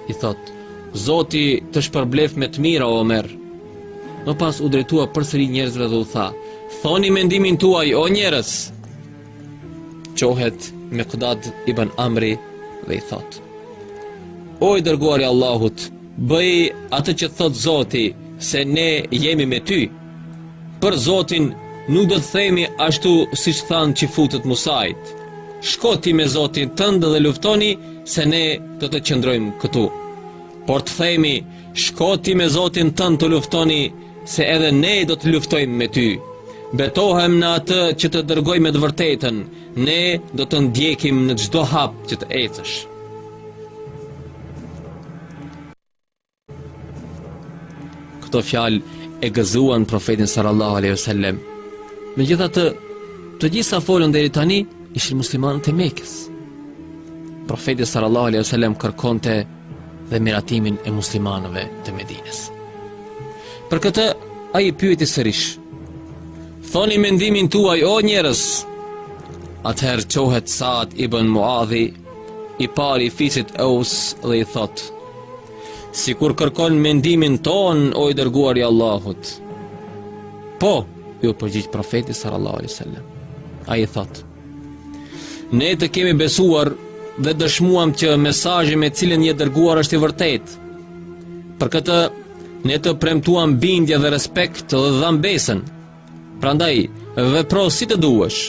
I thotë, Zoti të shpërbleftë me të mira o Omer. Më pas u drejtua përsëri njerëzve dhe u tha, Thoni mendimin tuaj o njerëz. Çohet Mikdad ibn Amri dhe i thotë, O i dërguari i Allahut, bëj atë që thotë Zoti, se ne jemi me ty. Për Zotin nuk do të themi ashtu siç thanë çifutët Musait. Shko ti me Zotin tënd dhe luftoni se ne do të qëndrojmë këtu. Por të themi, shko ti me Zotin tënd të luftoni se edhe ne do të luftojmë me ty. Betohem në atë që të dërgoi me të vërtetën, ne do të ndjekim në çdo hap që të ecësh. Këto fjalë e gëzuan profetin sallallahu alaihi wasallam. Megjithatë, të gjithë sa folën deri tani ishin muslimanët e Mekës. Profeti sallallahu alaihi wasallam kërkonte dhe miratimin e muslimanëve të Medinës. Për këtë ai i pyeti sërish: "Thoni mendimin tuaj o njerëz?" Atëherë çohet Saad ibn Muadhi, i pari i fisit Eus dhe i thotë: Sikur kërkon mendimin tonë o i dërguar i Allahut. Po, iu përgjigj profeti sallallahu alaihi wasallam. Ai thotë: Ne të kemi besuar dhe dëshmuam që mesazhi me të cilin je dërguar është i vërtetë. Për këtë ne të premtuam bindje dhe respekt dhe dham besën. Prandaj, vepro si të duash.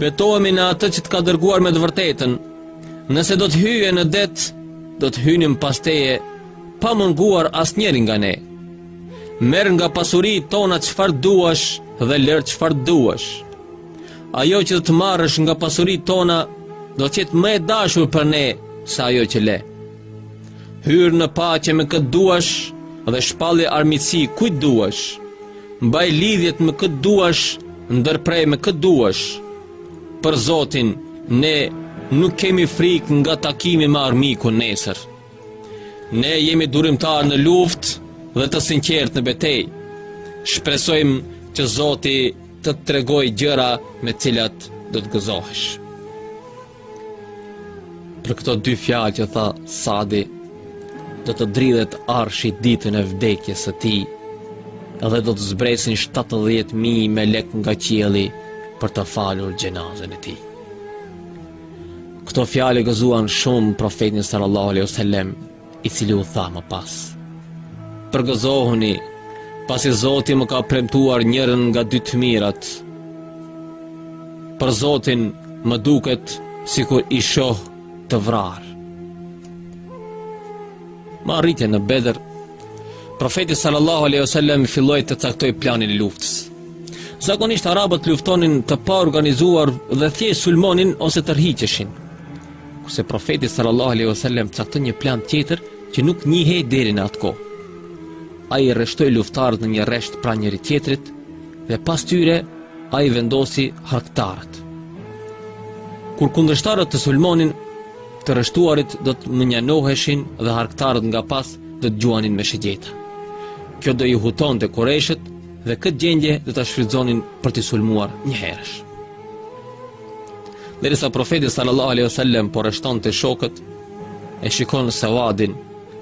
Betohemi në atë që të ka dërguar me të vërtetën. Nëse do të hyje në det, do të hynim pas teje pa munguar asnjëri nga ne. Merr nga pasuritë tona çfarë duash dhe lër çfarë duash. Ajo që do të marrësh nga pasuritë tona do të jetë më e dashur për ne se ajo që le. Hyr në paqe me kë të duash dhe shpalli armiqësi kujt të duash. Mbaj lidhjet me kë të duash, ndërpreji me kë të duash. Për Zotin, ne nuk kemi frikë nga takimi me armiku nesër. Ne jemi durimtarë në luftë dhe të sinqertë në betej. Shpresojmë që Zoti të të tregojë gjëra me të cilat do të gëzohesh. Për këto dy fjalë që tha Sadi, do të dridhet arshi ditën e vdekjes së tij dhe do të zbresin 70.000 melekë nga qielli për të falur xhenazen e tij. Këto fjalë e gëzuan shumë profetin sallallahu alaihi wasallam i cili u tha më pas, Përgëzohuni, pasi Zoti më ka premtuar njërën nga dy të mirat. Për Zotin më duket sikur i shoh të vrarë. Me arritjen në Bedër, profeti sallallahu alaihi wasallam filloi të caktojë planin e luftës. Zakonisht arabët luftonin të paorganizuar dhe thjesht sulmonin ose tërhiqeshin. Kurse profeti sallallahu alaihi wasallam caktoi një plan tjetër që nuk njihej deri në atë kohë. Ai i rreshtoi luftëtarët në një rresht pranë njëri-tjetrit dhe pas tyre ai vendosi harkëtarët. Kur kundërshtarët të sulmonin, të rreshtuarit do të mënjanoheshin dhe harkëtarët nga pas do të gjuanin me shigjeta. Kjo do i hutonte kurejshët dhe këtë gjendje do ta shfrytëzonin për t'i sulmuar njëherësh. Ndërsa profeti sallallahu alaihi wasallam po rreshtonte shokët, e shikon Sevadin,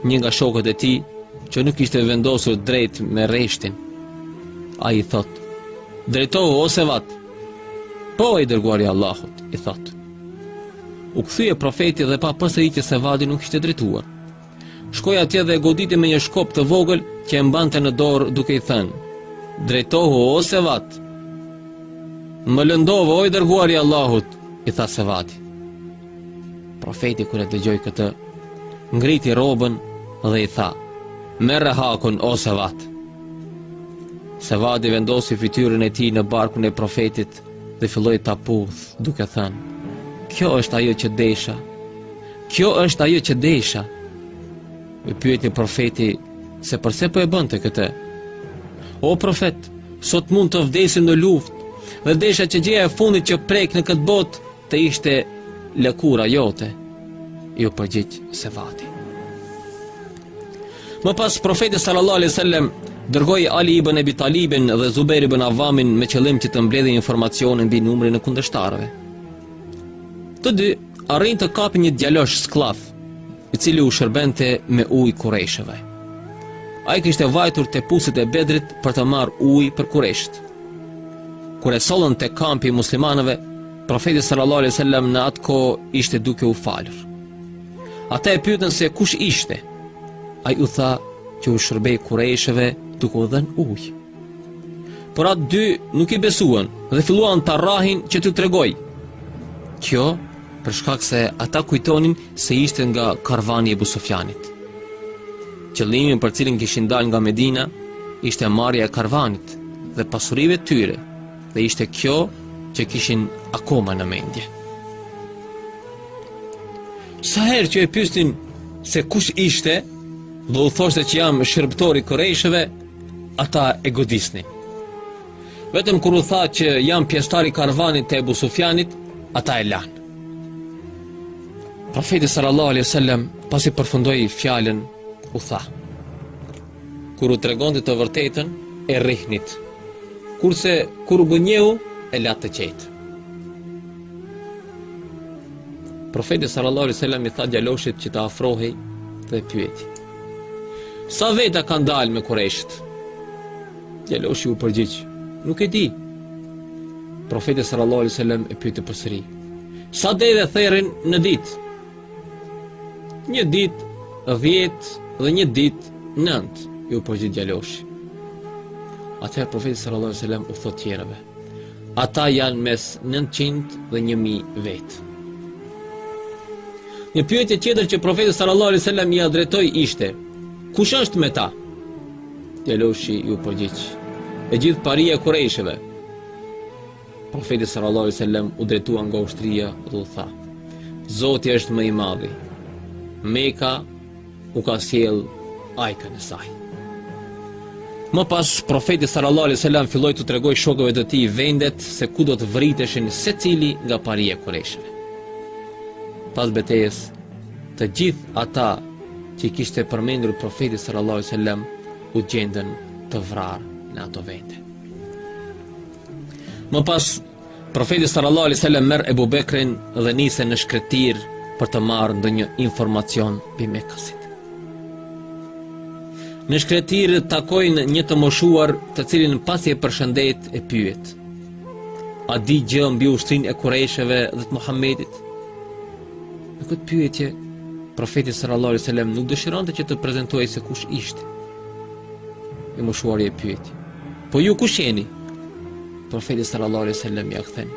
një nga shokët e tij, që nuk ishte vendosur drejt me rreshtin. Ai i thotë: "Drejtohu o Sevad." Po i dërguar i Allahut, i thotë. U kthye profeti dhe pa përsëri që Sevadi nuk ishte drejtuar. Shkoi atje dhe e goditi me një shkop të vogël që e mbante në dorë duke i thënë, drejtohu o Sevad. Më lëndove o i dërguari i Allahut, i tha Sevadi. Profeti kur e dëgjoi këtë, ngriti rrobën dhe i tha, merre hakun o Sevad. Sevadi vendosi fytyrën e tij në barkun e profetit, dhe filloi ta puthë duke thënë: "Kjo është ajo që desha. Kjo është ajo që desha." E pyeti profeti se përse po e bënte këtë. O profet, sot mund të vdesim në luftë dhe desha që gjëja e fundit që prek në këtë botë Të ishte lëkura jote, iu përgjigj Sevadi. Më pas profeti sallallahu alaihi wasallam dërgoi Ali ibn Abi Talibin dhe Zubair ibn Avamin me qëllim që të mbledhin informacione mbi numrin e kundërshtarëve. Të dy arrijnë të kapin një djalosh skllav i cili u shërbente me ujë kurejshëve. Ai kishte vajtur te puset e Bedrit për të marrë ujë për kurejshët. Kur e sollën te kampi i muslimanëve, profeti sallallahu alaihi wasallam në atë kohë ishte duke u falur. Ata e pyetën se kush ishte. Ai u tha që u shërbej kurejshëve duke u dhënë ujë. Por ata dy nuk i besuan dhe filluan ta rrahin që t'u tregojë. Kjo për shkak se ata kujtonin se ishte nga karvani i Ebu Sufjanit. Qëllimi për cilin kishin dalë nga Medina ishte marrja e karvanit dhe pasurive të tyre dhe ishte kjo që kishin akoma në mendje. Sa herë që e pyesnin se kush ishte, dhe u thoshte që jam shërbëtor i kurejshëve, ata e godisnin. Vetëm kur u tha që jam pjesëtar i karvanit të Ebu Sufjanit, ata e lanë. Profeti sallallahu alaihi wasallam pasi përfundoi fjalën u tha: Kur u tregonte të vërtetën e rrihnit, kurse kur u gënjeu e latë të qetë. Profeti sallallahu alaihi wasallam i tha djaloshit që të afrohej dhe pyeti: Sa veta kanë dalë me kurejshët? Djaloshi u përgjigj, nuk e di. Profeti sallallahu alaihi wasallam e pyeti përsëri, sa deve therrin në ditë? Një ditë 10 dhe një ditë 9, iu përgjigj djaloshi. Atëherë profeti sallallahu alaihi wasallam u thotë tjerëve, Ata janë mes 900 dhe 1000 vetë. Një pyetje tjetër që profeti sallallahu alaihi wasallam ia drejtoi ishte: Kush është me ta? Djaloshi iu përgjigj: E gjithë paria e kurejshëve. Profeti sallallahu alaihi wasallam u drejtua nga ushtria dhe u tha: Zoti është më i madhi. Meka u ka sjell ajkën e saj. Më pas profeti sallallahu alaihi wasallam filloi t'u tregojë shokëve të tij vendet se ku do të vriteshin secili nga paria e Kureshëve. Pas betejës, të gjithë ata që i kishte përmendur profeti sallallahu alaihi wasallam u gjendën të vrarë në ato vende. Më pas Profeti sallallahu alaihi wasallam merr Ebu Bekrin dhe nisen në shkretirë për të marrë ndonjë informacion për mekasit. Në shkretirë takojnë një të moshuar të cilin pasi e përshëndet e pyet. A di gjë mbi ushtrinë e Kureshëve dhe të Muhamedit? Në këtë pyetje, profeti sallallahu alaihi wasallam nuk dëshironte që të prezantojë se kush ishte. I moshuari e pyeti. Po ju kush jeni? Profeti sallallahu alejhi ue sellem ia kthen.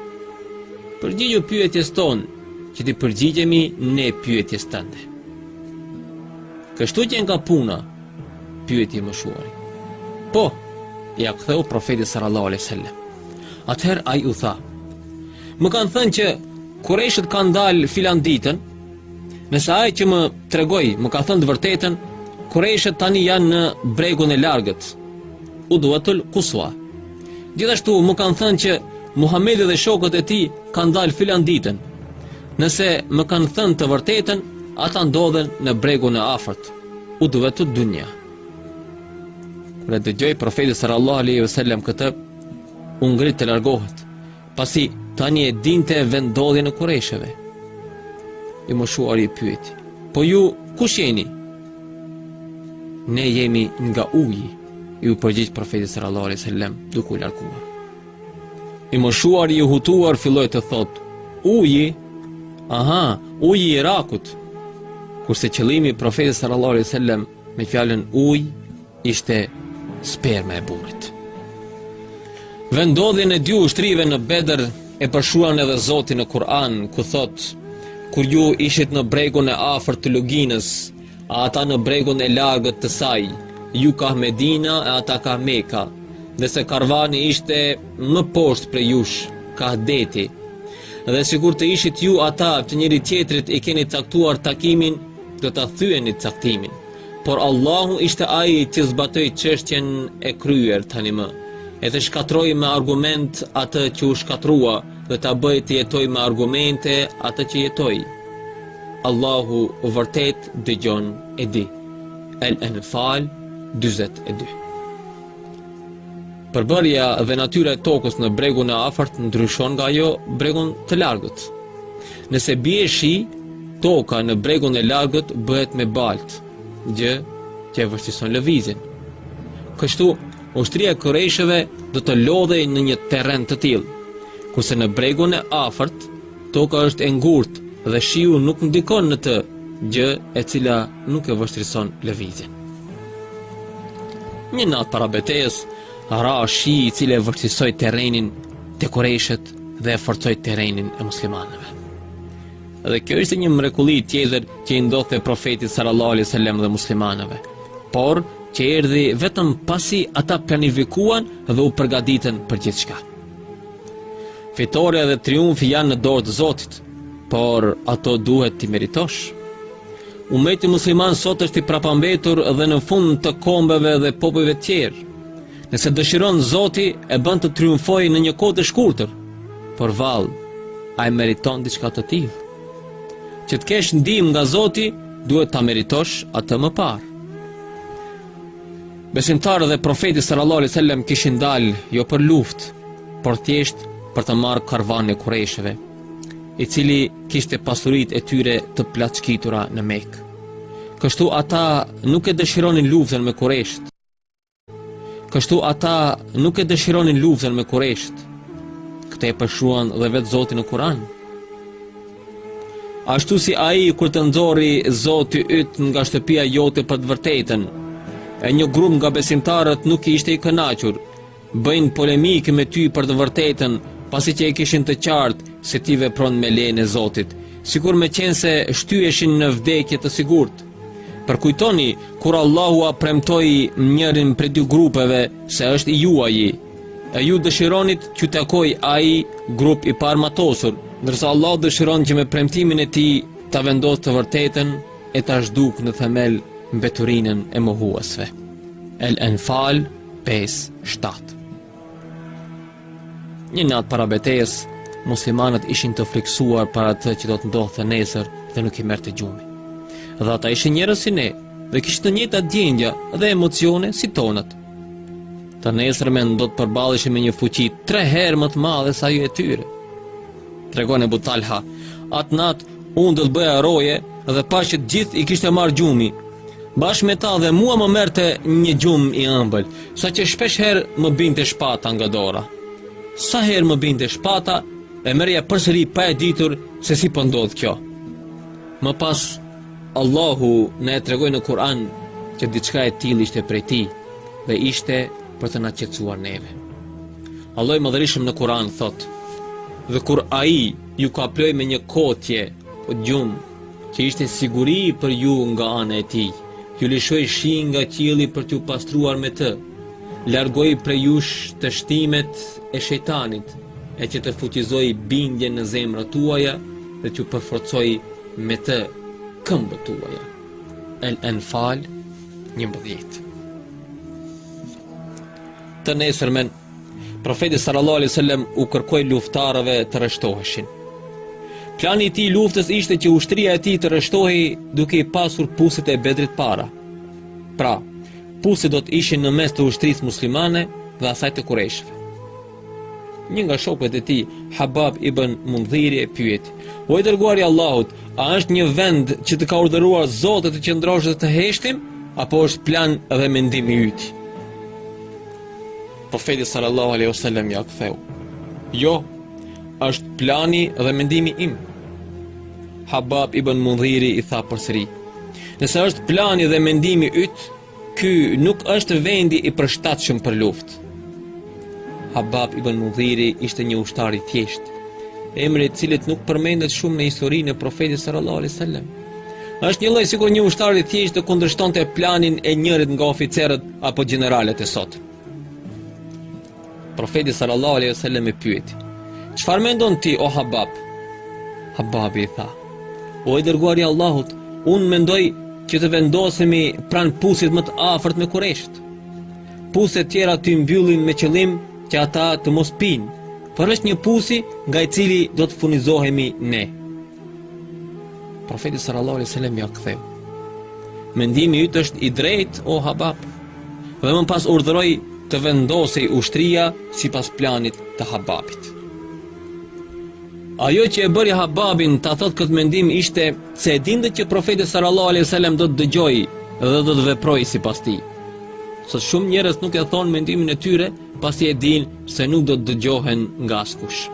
Përgjigju pyetjes tonë, që t'i përgjigjemi ne pyetjes tënde. Kështu qenka puna, pyeti i moshuari. Po, ia ktheu profeti sallallahu alejhi ue sellem. Atëherë ai u tha: Më kanë thënë që kureshët kanë dalë filan ditën, nëse ai që më tregoi, më ka thënë të vërtetën, kureshët tani janë në bregun e largët. Udvetul Kusua. Gjithashtu më kanë thënë që Muhamedi dhe shokët e tij kanë dalë filan ditën. Nëse më kanë thënë të vërtetën, ata ndodhen në bregun e afërt, udvetu dunja. Kur e dëgjoi profeti sallallahu alejhi ue sellem këtë, u ngrit të largohet, Pasi tani e dinte vendodhjen e kureshëve, i moshuari i pyeti, po ju kush jeni? Ne jemi nga uji, iu përgjigj profeti sallallahu alejhi ue sellem duke u larguar. I moshuari i hutuar filloi të thotë, uji, aha, uji i Irakut, kurse qëllimi i profetit sallallahu alejhi ue sellem me fjalën ujë, ishte sperma e burrit. Vendodhjen e dy ushtrive në Bedër e përshkruan edhe Zoti në Kur'an, ku thotë: Kur ju ishit në bregun e afërt të luginës, a ata në bregun e largët të saj, ju kah Medina e ata kah Meka, ndërsa karvani ishte më poshtë prej jush, kah deti. Dhe sikur të ishit ju ata që njëri-tjetrit i keni caktuar takimin, do ta thyenit caktimin. Por Allahu ishte ai që zbatoi çështjen e kryer tanimë, e të shkatërrojë me argument atë që u shkatërrua dhe ta bëjë të jetojë me argumente atë që jetoi. Allahu vërtet dëgjon e di. El Enfal 42. Përbërja dhe natyra e tokës në bregun e afërt ndryshon nga ajo e bregut të largët. Nëse bie shi, toka në bregun e largët bëhet me baltë, gjë që e vështirëson lëvizjen. Kështu, ushtria e kurejshëve do të lodhej në një terren të tillë, kurse në bregun e afërt Toka është e ngurtë dhe shiu nuk ndikon në të, gjë e cila nuk e vështirëson lëvizjen. Një natë para betejës, ra shi i cili e vështirësoi terrenin te kurejshët dhe e forcoi terrenin e muslimanëve. Dhe kjo ishte një mrekulli tjetër që i ndodhte profetit sallallahu alaihi wasallam dhe muslimanëve, por që erdhi vetëm pasi ata planifikuan dhe u përgatitën për gjithçka. Fitorja dhe triumfi janë në dorë të Zotit, por ato duhet t'i meritosh. Umeti musliman sot është i prapambetur dhe në fund të kombeve dhe popujve tjerë. Nëse dëshiron Zoti e bën të triumfojë në një kohë të shkurtër, por vallë a e meriton diçka të tillë. Që të kesh ndihmë nga Zoti, duhet ta meritosh atë më parë. Besimtarët dhe profeti sallallahu alaihi wasallam kishin dalë jo për luftë, por thjesht për të marrë karvanin e kurejshëve, i cili kishte pasuritë e tyre të plaçkitura në Mekë. Kështu ata nuk e dëshironin luftën me kurejshët. Kështu ata nuk e dëshironin luftën me kurejshët. Këtë e përshkruan dhe vetë Zoti në Kur'an. Ashtu si ai kur të nxorri Zoti yt nga shtëpia jote për të vërtetën, e një grup nga besimtarët nuk ishte i kënaqur, bëjnë polemikë me ty për të vërtetën, pasi që e kishin të qartë se ti vepron me lejen e Zotit, sikur me qenë se shtyheshin në vdekje të sigurt. Përkujtoni kur Allahu u premtoi njërin prej dy grupeve se është i juaji, E ju dëshironit t'ju takojë ai grup i paarmatosur, ndërsa Allahu dëshiron që me premtimin e Tij ta vendosë të vërtetën e ta zhdukë në themel mbeturinën e mohuesve. El-Enfal 5:7. Një natë para betejës, muslimanët ishin të frikësuar për atë që do të ndodhte nesër dhe nuk i merrte gjumi. Dhe ata ishin njerëz si ne, dhe kishin të njëjtat ndjenja dhe emocione si tonat. Të nesërmen do të përballeshin me një fuqi tre herë më të madhe se ajo e tyre. Tregon Ebu Talha, atë natë unë do të bëja roje dhe pashë që të gjithë i kishte marrë gjumi. Bashkë me ta dhe mua më merrte një gjumë i ëmbël, saqë shpeshherë më binte shpata nga dora. Sa herë më binte shpata, e merrja përsëri pa e ditur se si po ndodh kjo. Më pas, Allahu na e tregoi në Kur'an që diçka e tillë ishte prej tij dhe ishte për të na qetësuar neve. Allahu i Madhërisëm në Kur'an thotë: "Dhe kur ai ju kaploi me një kotje apo gjumë që ishte siguri për ju nga ana e tij, ju lëshoi shi nga qielli për t'ju pastruar me të, largoi prej jush tështimet e shejtanit, e që të fuqizojë bindjen në zemrat tuaja dhe t'ju përforcojë me të këmbët tuaja. El Enfal 11. Të nesërmen, profeti sallallahu alaihi wasallam u kërkoi luftarëve të rreshtoheshin. Plani i tij i luftës ishte që ushtria e tij të rreshtohej duke i pasur puset e Bedrit para. Pra, puset do të ishin në mes të ushtrisë muslimane dhe asaj të Kurejshve. Një nga shokët e tij, Habab ibn Mundhiri e pyet: "O i dërguari i Allahut, a është ky vend që të ka urdhëruar Zoti të qëndrosh dhe të heshtim, apo është plan dhe mendim i yt?" Profeti sallallahu alaihi wasallam ia ktheu: "Jo, është plani dhe mendimi im." Habab ibn Mundhiri i tha përsëri: "Nëse është plani dhe mendimi yt, Ky nuk është vendi i përshtatshëm për luftë. Habab ibn Mundhiri ishte një ushtar i thjeshtë, emri i të cilit nuk përmendet shumë në historinë e Profetit sallallahu alaihi wasallam. Është njëlloj sikur një ushtar i thjeshtë të kundërshtonte planin e njërit nga oficerët apo gjeneralët e sot. Profeti sallallahu alaihi wasallam e pyeti: "Çfarë mendon ti o Habab?" Hababi i tha: "O i dërguari i Allahut, unë mendoj që të vendosemi pranë pusit më të afërt me Kurejshët. Puset tjera t'i mbyllim me qëllim që ata të mos pinë, përveç një pusi nga i cili do të furnizohemi ne." Profeti sallallahu alaihi wasallam ia ktheu. Mendimi yt është i drejtë o Habab. Dhe më pas urdhëroi të vendosej ushtria sipas planit të Hababit. Ajo që e bëri Hababin ta thotë këtë mendim ishte se e dinte që profeti sallallahu alaihi wasallam do ta dëgjojë dhe do të veprojë sipas tij. Se shumë njerëz nuk e thonë mendimin e tyre, pasi e dinë se nuk do të dëgjohen nga askush.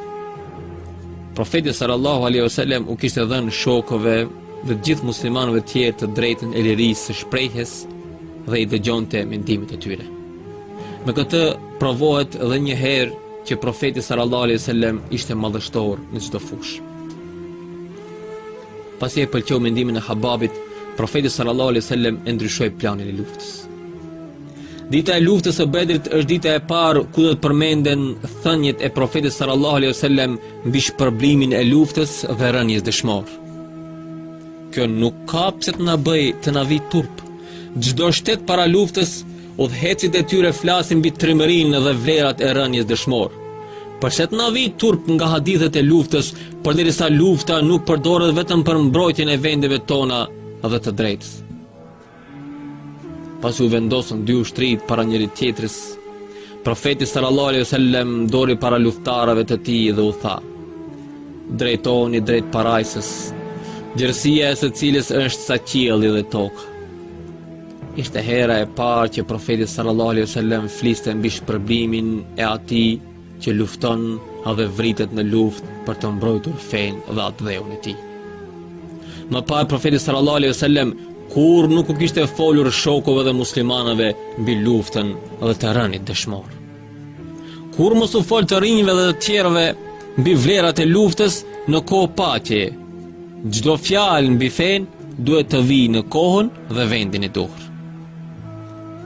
Profeti sallallahu alaihi wasallam u kishte dhënë shokëve dhe të gjithë muslimanëve të tjerë të drejtën e lirisë së shprehjes dhe i dëgjonte mendimet e tyre. Me këtë provohet edhe një herë që profeti sallallahu alaihi wasallam ishte madhështor në çdo fushë. Pasi e pëlqeu mendimin e Hababit, profeti sallallahu alaihi wasallam e ndryshoi planin e luftës. Dita e luftës së Bedrit është dita e parë ku do të përmenden thëniet e profetit sallallahu alejhi wasallam mbi shpërblimin e luftës dhe rënies dëshmor. Kjo nuk ka pse të na bëjë të na vijë turp. Çdo shtet para luftës udhëheqësit e tyre flasin mbi trimërinë dhe vlerat e rënies dëshmor. Përse të na vijë turp nga hadithet e luftës, përderisa lufta nuk përdoret vetëm për mbrojtjen e vendeve tona dhe të drejtës. Pasi u vendosën dy ushtritë para njëra-tjetrës, profeti sallallahu alaihi wasallam doli para luftarëve të tij dhe u tha: Drejtohuni drejt parajsës, gjerësia e së cilës është sa qielli dhe toka. Ishte hera e parë që profeti sallallahu alaihi wasallam fliste mbi shpërblimin e atij që lufton dhe vritet në luftë për të mbrojtur fenë dhe atdheun e tij. Më parë profeti sallallahu alaihi wasallam kurrë nuk u kishte folur shokëve dhe muslimanëve mbi luftën dhe të rënit dëshmor. Kurrë mos u fol të rinjve dhe të tjerëve mbi vlerat e luftës në kohë paqeje. Çdo fjalë mbi fenë duhet të vijë në kohën dhe vendin e duhur.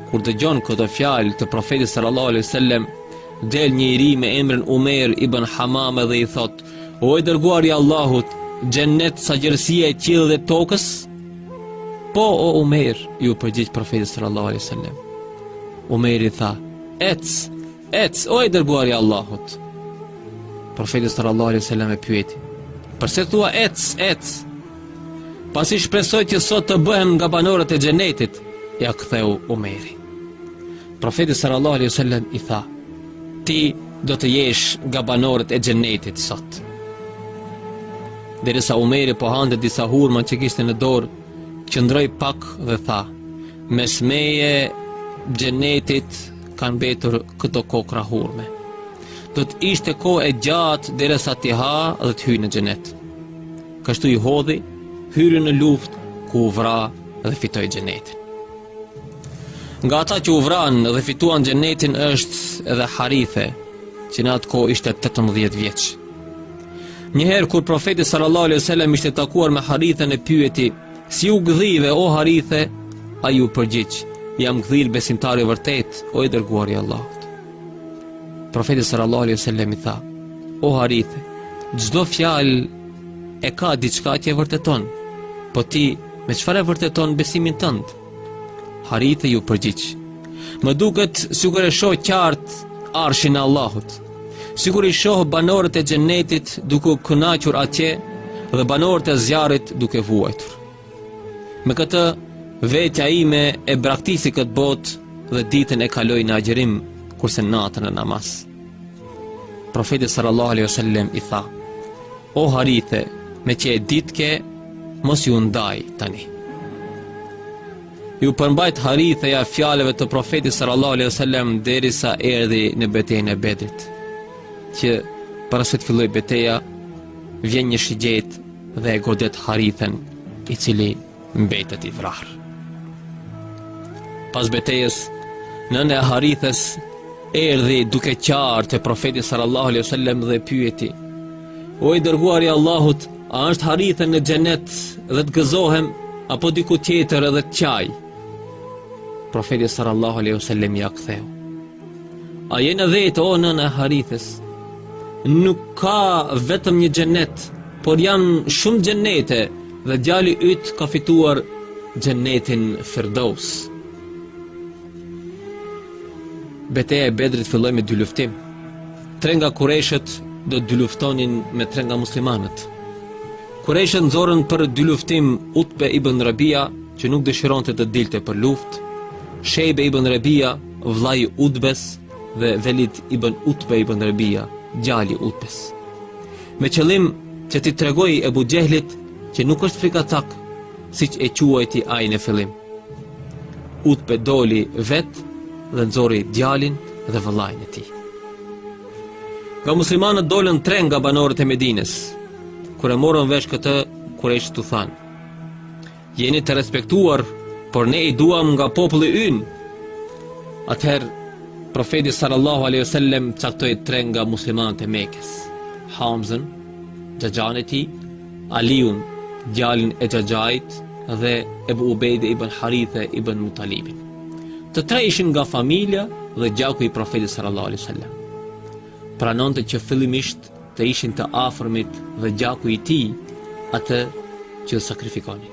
Kur dëgjon këto fjalë të profetit sallallahu alaihi wasallam, Del një i ri me emrin Umejr ibn Hamame dhe i thotë, O i dërguari i Allahut, xhennet sa gjerësia e qiellit dhe tokës? Po, o Umejr, iu përgjigj profeti sallallahu alaihi wasallam. Umejri tha, ec, ec, o i dërguari i Allahut. Profeti sallallahu alaihi wasallam e pyeti, përse thua ec, ec? Pasi shpresoj që sot të bëhem nga banorët e xhennetit, ia ktheu Umejri. Profeti sallallahu alaihi wasallam i tha: Ti do të jesh nga banorët e xhennetit sot. Derisa Umejri po hante disa hurma që kishte në dorë, qëndroi pak dhe tha: Mes meje e xhennetit kanë mbetur këto kokrra hurme. Do të ishte kohë e gjatë derisa t'i ha dhe të hyj në xhennet. Kështu i hodhi, hyri në luftë ku u vra dhe fitoi xhennetin. Nga ata që u vranë dhe fituan xhenetin është edhe Harithe, që në atë kohë ishte 18 vjeç. Njëherë kur profeti sallallahu alejhi ue sellem ishte takuar me Harithen e pyeti, "Si u gdhive o Harithe?" Ai u përgjigj, "Jam gdhirë besimtar i vërtetë, o i dërguari i Allahut." Profeti sallallahu alejhi ue sellem i tha, "O Harithe, çdo fjalë e ka diçka që e vërteton, po ti Me çfarë e vërteton besimin tënd? Harithe iu përgjigj. Më duket sikur e shoh qartë arshin e Allahut. Sikur i shoh banorët e xhenetit duke u kënaqur atje dhe banorët e zjarrit duke vuajtur. Me këtë vetja ime e braktisi këtë botë dhe ditën e kaloj në agjërim kurse natën në namaz. Profeti sallallahu alaihi wasallam i tha: O harithe, meqë e ditke, mos iu ndaj tani. Iu përmbajt Haritheja fjalëve të profetit sallallahu alaihi wasallam derisa erdhi në betejën e Bedrit. Që para se të fillojë beteja, vjen një shigjetë dhe e godet harithen, i cili mbetet i vrarë. Pas betejës, nëna e Harithes erdhi duke qarë te profeti sallallahu alaihi sallam dhe pyeti. O i dërguar i Allahut, a është harithe në xhenet dhe të gëzohem, apo diku tjetër edhe të qaj? Profeti sallallahu alaihi sallam ia ktheu. A je në vete o nëna e Harithes Nuk ka vetëm një xhenet Por janë shumë xhenete Dhe djali yt ka fituar xhenetin Firdeus Beteja e Bedrit filloi me dyluftim Tre nga kurejshët do dyluftonin me tre nga muslimanët Kurejshët nxorën për dyluftim Utbe ibn Rebia Që nuk dëshironte të dilte për luftë Shejbe ibn Rebia vëllai i Utbes dhe Velid ibn Utbe ibn Rebia, djali i Utbes. Me qëllim që t'i tregojë Ebu Xhehlit që nuk është frikacak, siç e quajti ai në fillim. Utbe doli vetë dhe nxori djalin dhe vëllain e tij. Nga muslimanët dolën tre nga banorët e Medinës, kur e morën vesh këtë, kurejshët u thanë. Jeni të respektuar, por ne i duam nga populli ynë. Atëherë, profeti sallallahu alaihi wasallam caktoi tre nga muslimanët e Mekës, Hamzën, xhaxhanë e tij, Aliun, djalin e xhaxhait dhe Ebu Ubejde ibn Harithe ibn Mutalibin. Të tre ishin nga familja dhe gjaku i profetit sallallahu alaihi wasallam. Pranonte që fillimisht të ishin të afërmit dhe gjaku i tij ata që sakrifikonin.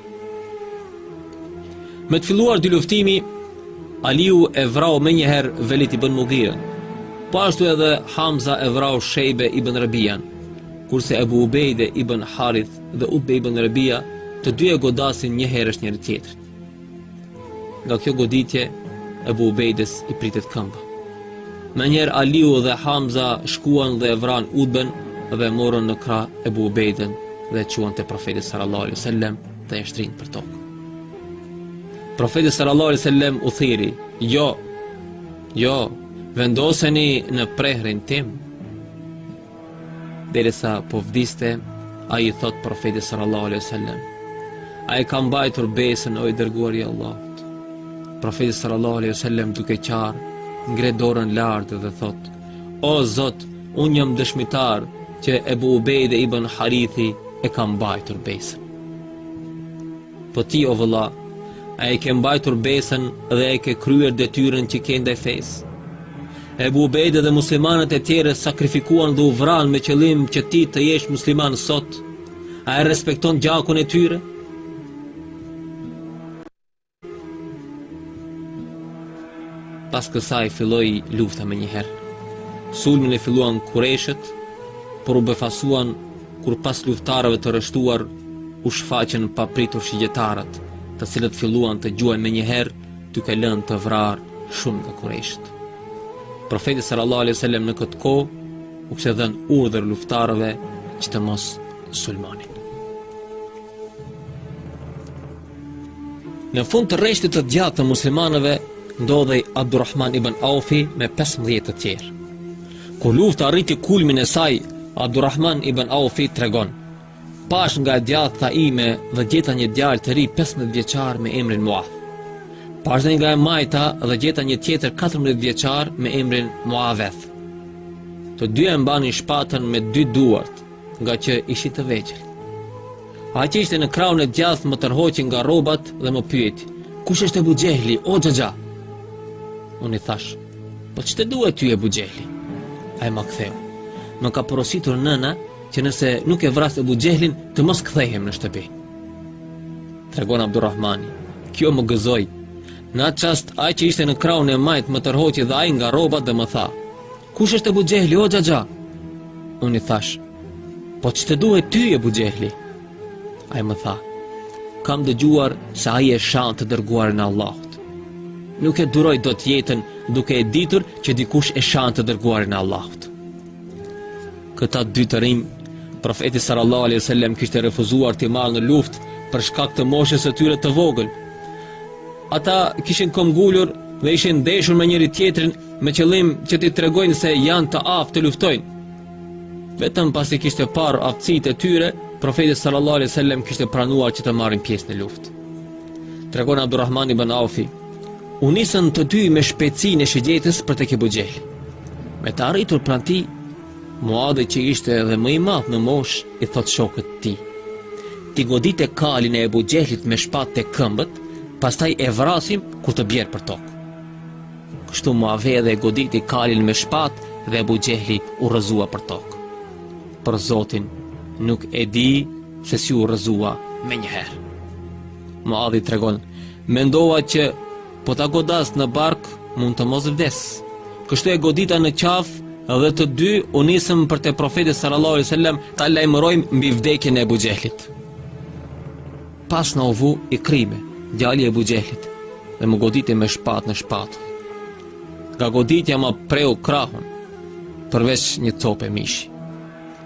Me të filluar dyluftimi, Aliu e vrau menjëherë Velid ibn Mugirën, po ashtu edhe Hamza e vrau Shejbe ibn Rebian, kurse Ebu Ubejde ibn Harith dhe Utbe ibn Rebia, të dy e godasin njëherësh njëri-tjetrin. Nga kjo goditje, Ebu Ubejdës i pritet këmba. Menjëherë Aliu dhe Hamza shkuan dhe e vranë Utben dhe morën në krah Ebu Ubejden dhe e çuan te profeti sallallahu alejhi ue sellem dhe e shtrinë për tokë. Profeti sallallahu alejhi ue sellem u thirri, jo, jo, vendoseni në prehërin tim, Derisa po vdiste, ai i thotë profetit sallallahu alaihi wasallam, a e kam mbajtur besën o i dërguar i Allahut? Profeti sallallahu alaihi wasallam duke qarë, ngre dorën lart dhe thotë, o Zot, unë jam dëshmitar që Ebu Ubejde ibn Harithi e ka mbajtur besën. Po ti o vëlla, a e ke mbajtur besën dhe a e ke kryer detyrën që ke ndaj fesë? Ebu Ubejde dhe muslimanët e tjerë sakrifikuan dhe u vranë me qëllim që ti të jesh musliman sot. A e respekton gjakun e tyre? Pas kësaj filloi lufta menjëherë. Sulmin e filluan kurejshët, por u befasuan kur pas luftëtarëve të rreshtuar u shfaqen papritur shigjetarët, të cilët filluan të gjuajnë menjëherë, duke lënë të vrarë shumë nga kurejshët. Profeti sallallahu alejhi ue sellem në këtë kohë u kishte dhënë urdhër luftëtarëve që të mos sulmonin. Në fund të rreshtit të gjatë të muslimanëve ndodhej Abdurrahman ibn Aufi me 15 të tjerë. Kur lufta arriti kulmin e saj, Abdurrahman ibn Aufi tregon, Pashë nga e djathta ime dhe gjeta një djalë të ri 15 vjeçar me emrin Muadh. Pashë dhe nga e majta dhe gjeta një tjetër 14 vjeçar me emrin Muaveth. Të dy e mbanin shpatën me dy duart, ngaqë ishin të vegjël. Ai që ishte në krahun e djathtë më tërhoqi nga rrobat dhe më pyeti, kush është Ebu Xhehli, o xhaxha? Unë i thashë, po ç'të duhet ty Ebu Xhehli? Ai ma ktheu. Më ka porositur nëna që nëse nuk e vras Ebu Xhehlin, të mos kthehem në shtëpi. Tregon Abdurrahmani, kjo më gëzoi. Në atë çast, ai që ishte në krahun e majtë më tërhoqi dhe ai nga rrobat dhe më tha, Kush është Ebu Xhehli, o xhaxha? Unë i thashë, po ç'të duhet ty Ebu Xhehli? Ai më tha, kam dëgjuar se ai e shan të dërguarin e Allahut. Nuk e duroj dot jetën duke e ditur që dikush e shan të dërguarin e Allahut. Këta dy të rinj, profeti sallallahu alaihi wasallam kishte refuzuar t'i marrë në luftë për shkak të moshës së tyre të vogël. Ata kishin këmbëngulur dhe ishin ndeshur me njëri-tjetrin me qëllim që t'i tregojnë se janë të aftë të luftojnë. Vetëm pasi kishte parë aftësitë e tyre, profeti sallallahu alaihi wasallam kishte pranuar që të marrin pjesë në luftë. Tregon Abdurrahman ibn Aufi, u nisën të dy me shpejtësinë e shigjetës për tek Ebu Xhehl. Me të arritur pranë tij, Muadhi që ishte edhe më i madh në moshë i thotë shokut të tij. Ti godite kalin e Ebu Xhehlit me shpatë te këmbët, pastaj e vrasim kur të bjerë për tokë. Kështu Muadhi edhe e goditi kalin me shpatë dhe Ebu Xhehli u rrëzua për tokë. Për Zotin nuk e di se si u rrëzua menjëherë. Muadhi tregon, mendova që Po ta godas në bark, mund të mos vdesë. Kështu e godita në qafë dhe të dy u nisëm për te profeti sallallahu alaihi wasallam ta lajmërojmë mbi vdekjen e Ebu Xhehlit. Pas na u vu Ikrime, djali i Ebu Xhehlit dhe më goditi me shpatë në shpatull. Nga goditja ma preu krahun përveç një cope mishi.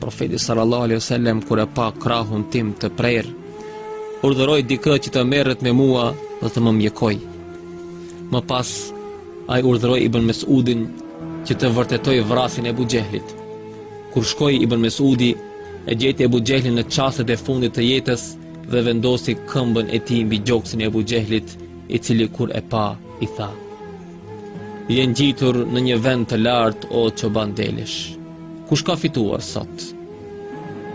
Profeti sallallahu alaihi wasallam kur e pa krahun tim të prerë, urdhëroi dikë që të merret me mua dhe të më mjekojë. Më pas ai urdhëroi Ibn Mesudin që të vërtetojë vrasjen e Ebu Xhehlit. Kur shkoi Ibn Mesudi, e gjeti Ebu Xhehlin në çastet e fundit të jetës dhe vendosi këmbën e tij mbi gjoksin e Ebu Xhehlit, i cili kur e pa i tha: Je ngjitur në një vend të lartë o çoban delish. Kush ka fituar sot?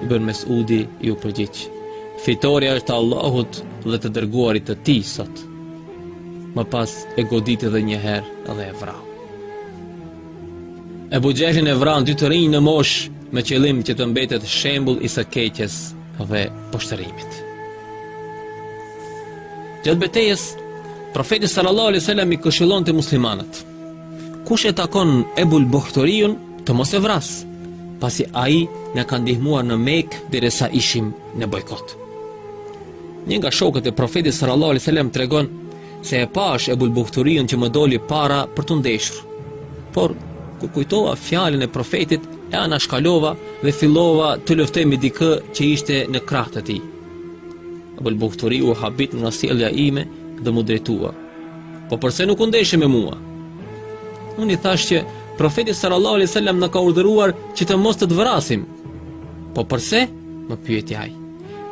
Ibn Mesudi iu përgjigj. Fitorja është e Allahut dhe të dërguarit të tij sot. Më pas e goditi edhe një herë dhe e vrau. Ebu Xhehlin e vranë dy të rinj në moshë me qëllim që të mbetet shembul i së keqes dhe poshtërimit. Gjatë betejës, profeti sallallahu alaihi wasallam i këshillonte muslimanët. Kush e takon Ebul Buhturiun, të mos e vrasë, pasi ai na ka ndihmuar në Mekë derisa ishim në bojkot. Një nga shokët e profetit sallallahu alaihi wasallam tregon se e pashë Ebul Buhturiun që më doli para për t'u ndeshur. Por kur kujtova fjalën e profetit, e anashkalova dhe fillova të luftoj me dikë që ishte në krah të tij. Ebul Buhturiu u habit nga sjellja ime dhe m'u drejtua. Po përse nuk u ndeshe me mua? Unë i thashë që profeti sallallahu alaihi sallam na ka urdhëruar që të mos të të vrasim. Po përse? Më pyeti ai.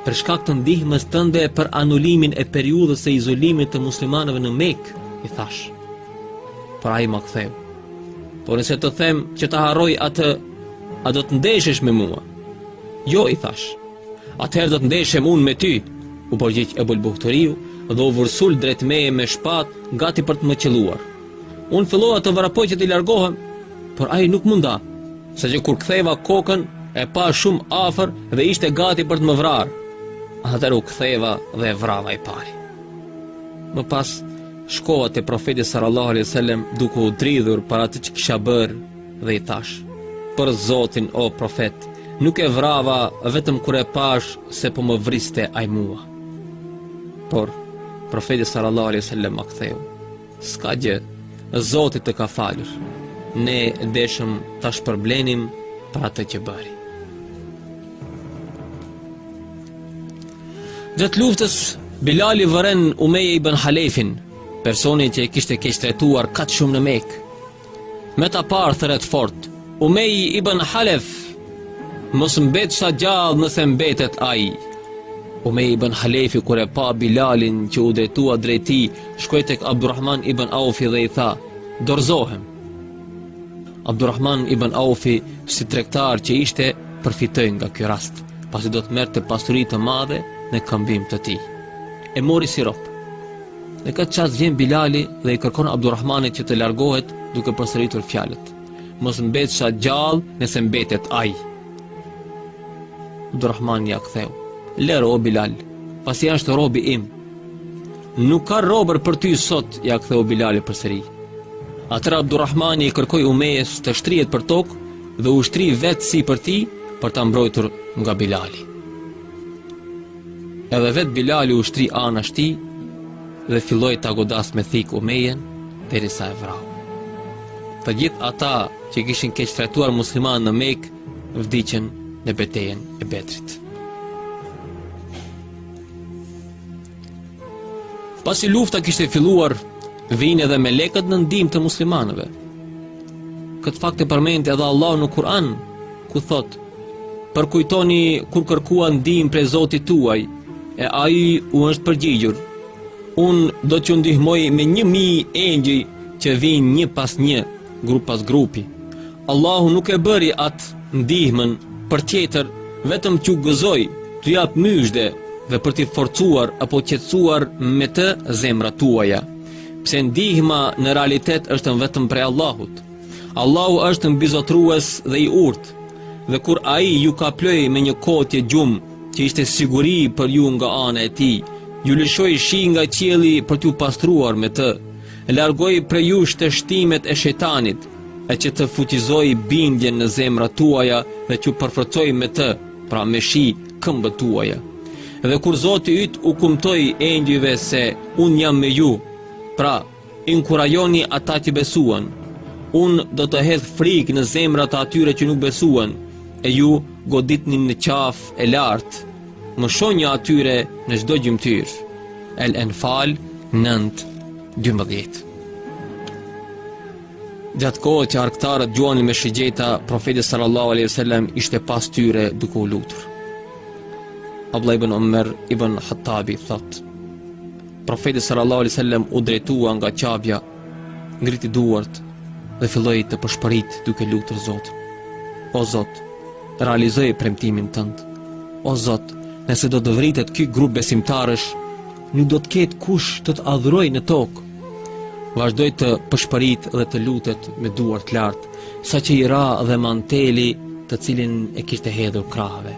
Për shkak të ndihmës tënde për anulimin e periudhës së izolimit të muslimanëve në Mekë, i thashë. Por ai ma ktheu. Po nëse të them që ta harrosh atë, a do të ndeshesh me mua? Jo, i thashë. Atëherë do të ndeshem unë me ty, u përgjigj Ebul Buhturiu dhe u vërsul drejt meje me shpatë, gati për të më qëlluar. Unë fillova të vrapoj që të largohem, por nuk munda, saqë kur ktheva kokën e pashë shumë afër dhe ishte gati për të më vrarë. Atëherë u ktheva dhe e vrava i pari. Më pas shkova te profeti sallallahu alaihi wasallam duke u dridhur për atë që kisha bërë Dhe i thashë, për Zotin o profet, nuk e vrava vetëm kur e pashë se po më vriste ai mua. Por, profeti sallallahu alaihi wasallam ma ktheu, s'ka gjë, Zoti të ka falur. Ne deshëm ta shpërblenim për atë që bëri. Gjatë luftës, Bilali vëren Umeje ibën Halefin, personin që e kishte keqtrajtuar kaq shumë në Mekë, Me ta parë thërret fort, Umeje ibën Halef, mos mbetsha gjallë nëse mbetet ai. Umeje ibën Halefi kur e pa Bilalin që u drejtua drejt tij, shkoi tek Abdurrahman ibën Aufi dhe i tha, dorëzohem. Abdurrahman ibën Aufi si tregtar që ishte përfitoi nga kjo rast, pasi do të merrte pasuri të madhe në këmbim të tij. E mori si rob. Në këtë çast vjen Bilali dhe i kërkon Abdurrahmanit që të largohet duke përsëritur fjalët. Mos mbetsha gjallë nëse mbetet ai. Abdurrahmani ia ktheu. Lëre o Bilal, pasi është robi im. Nuk ka robër për ty sot, ia ktheu Bilali përsëri. Atëherë Abdurrahmani i kërkoi Umejës të shtrihet përtokë dhe u shtri vetë sipër tij për ta mbrojtur nga Bilali. Edhe vetë Bilali u shtri anash tij dhe filloi ta godasë me thikë Umejen derisa e vrau. Të gjithë ata që kishin keqtrajtuar muslimanë në Mekë vdiqën në betejën e Bedrit. Pasi lufta kishte filluar, vijnë edhe melekët në ndihmë të muslimanëve. Këtë fakt e përmend edhe Allahu në Kur'an, ku thotë, Përkujtoni kur kërkuat ndihmë prej Zotit tuaj, e Ai u është përgjigjur. Unë do t'ju ndihmoj me një mijë engjëj që vijnë një pas një, grup pas grupi. Allahu nuk e bëri atë ndihmën për tjetër, vetëm t'ju gëzojë, t'ju japë myzhde dhe për t'i forcuar apo qetësuar me të zemrat tuaja. Pse ndihma në realitet është vetëm prej Allahut. Allahu është mbizotërues dhe i urtë, dhe kur ai ju kaploi me një kotje gjumë që ishte siguri për ju nga ana e tij, ju lëshoi shi nga qielli për t'ju pastruar me të, largoi prej jush shtështimet e shejtanit, e që të fuqizojë bindjen në zemrat tuaja dhe t'ju përforcojë me të, pra me shi këmbët tuaja. Dhe kur Zoti yt u kumtoi engjëjve se unë jam me ju, pra Inkurajoni ata që besuan. Unë do të hedh frikë në zemrat e atyre që nuk besuan, e ju goditni në qafë e lart. Mëshojuni atyre në çdo gjymtyrë. El Enfal 9-12. Gjatë kohës që harkëtarët gjuanin me shigjeta, profeti sallallahu alaihi wasallam ishte pas tyre duke u lutur. Abdullah ibn Umar ibn Khattabi thotë: Profeti sallallahu alaihi wasallam u drejtua nga Qabja, ngriti duart dhe filloi të pëshpëritë duke lutur Zotin. O Zot, realizoje premtimin tënd. O Zot, nëse do të vritet ky grup besimtarësh, nuk do të ketë kush të të adhurojë në tokë. Vazhdoi të pëshpëritë dhe të lutet me duart lart, saqë i ra dhe manteli të cilin e kishte hedhur krahëve.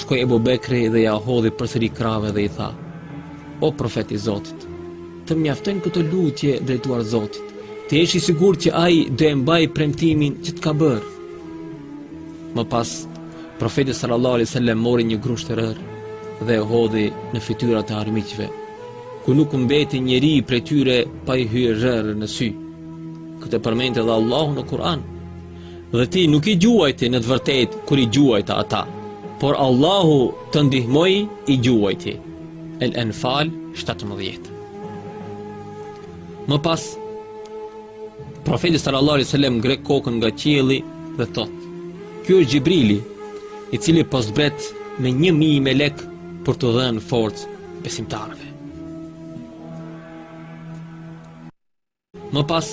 Shkoi Ebu Bekri dhe ia hodhi përsëri krahëve dhe i tha, O profet i Zotit, të mjaftojnë këto lutje drejtuar Zotit, të jesh i sigurt që ai do e mbajë premtimin që të ka bërë. Më pas, profeti sallallahu alaihi wasallam mori një grusht rërë dhe e hodhi në fytyrat e armiqve, ku nuk mbeti njeri prej tyre pa i hyrë rërë në sy. Këtë e përmend edhe Allahu në Kur'an. Dhe ti nuk i gjuajte në të vërtetë kur i gjuajte ata, por Allahu të ndihmoi i gjuajti. El Enfal 17. Më pas Profeti sallallahu alaihi wasallam ngre kokën nga qielli dhe thotë: "Ky është Xhibrili, i cili po zbret me 1000 melek për t'u dhënë forcë besimtarëve." Më pas,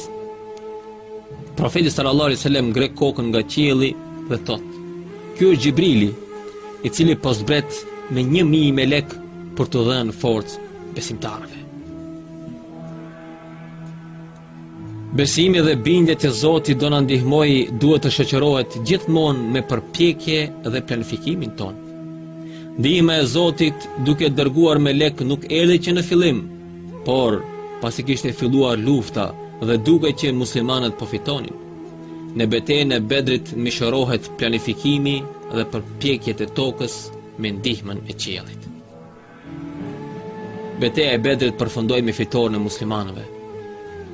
profeti sallallahu alaihi wasallam ngre kokën nga qielli dhe thotë, ky është Xhibrili, i cili po zbret me një mijë melek për t'u dhënë forcë besimtarëve. Besimi dhe bindja se Zoti do na ndihmojë duhet të shoqërohet gjithmonë me përpjekje dhe planifikimin tonë. Ndihma e Zotit duke dërguar melek nuk erdhi që në fillim, Por, pasi kishte filluar lufta dhe dukej që muslimanët po fitonin, në betejën e Bedrit mishërohet planifikimi dhe përpjekjet e tokës me ndihmën e qiellit. Beteja e Bedrit përfundoi me fitoren e muslimanëve.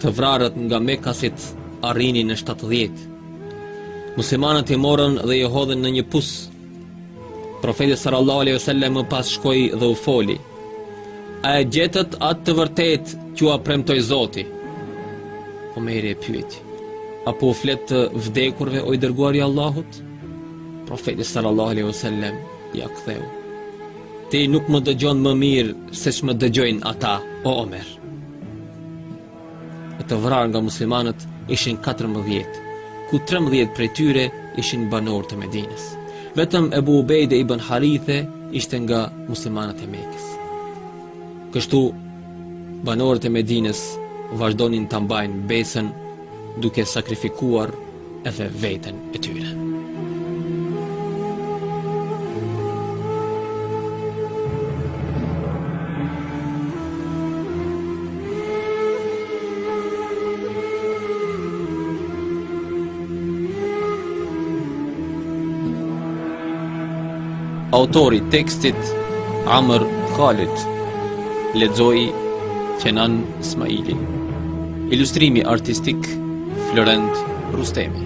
Të vrarët nga Mekasit arrinin në 70. Muslimanët i morën dhe i hodhën në një pus Profeti sallallahu alaihi wasallam më pas shkoi dhe u foli. A e gjetët atë të vërtetë që ua premtoi Zoti? Omeri e pyeti. Apo u flet të vdekurve o i dërguari i Allahut? Profeti sallallahu alaihi wasallam ia ktheu. Ti nuk më dëgjon më mirë se ç'më dëgjojnë ata, o Omer. E të vrarë nga muslimanët ishin 14, ku 13 prej tyre ishin banorë të Medinës. Vetëm Ebu Ubejde ibn Harithe ishte nga muslimanët e Mekës. Kështu, banorët e Medinës vazhdonin ta mbajnë besën duke sakrifikuar edhe veten e tyre. Autori i tekstit Amr Khalid Lexoi Kenan Smaili Ilustrimi artistik Florent Rustemi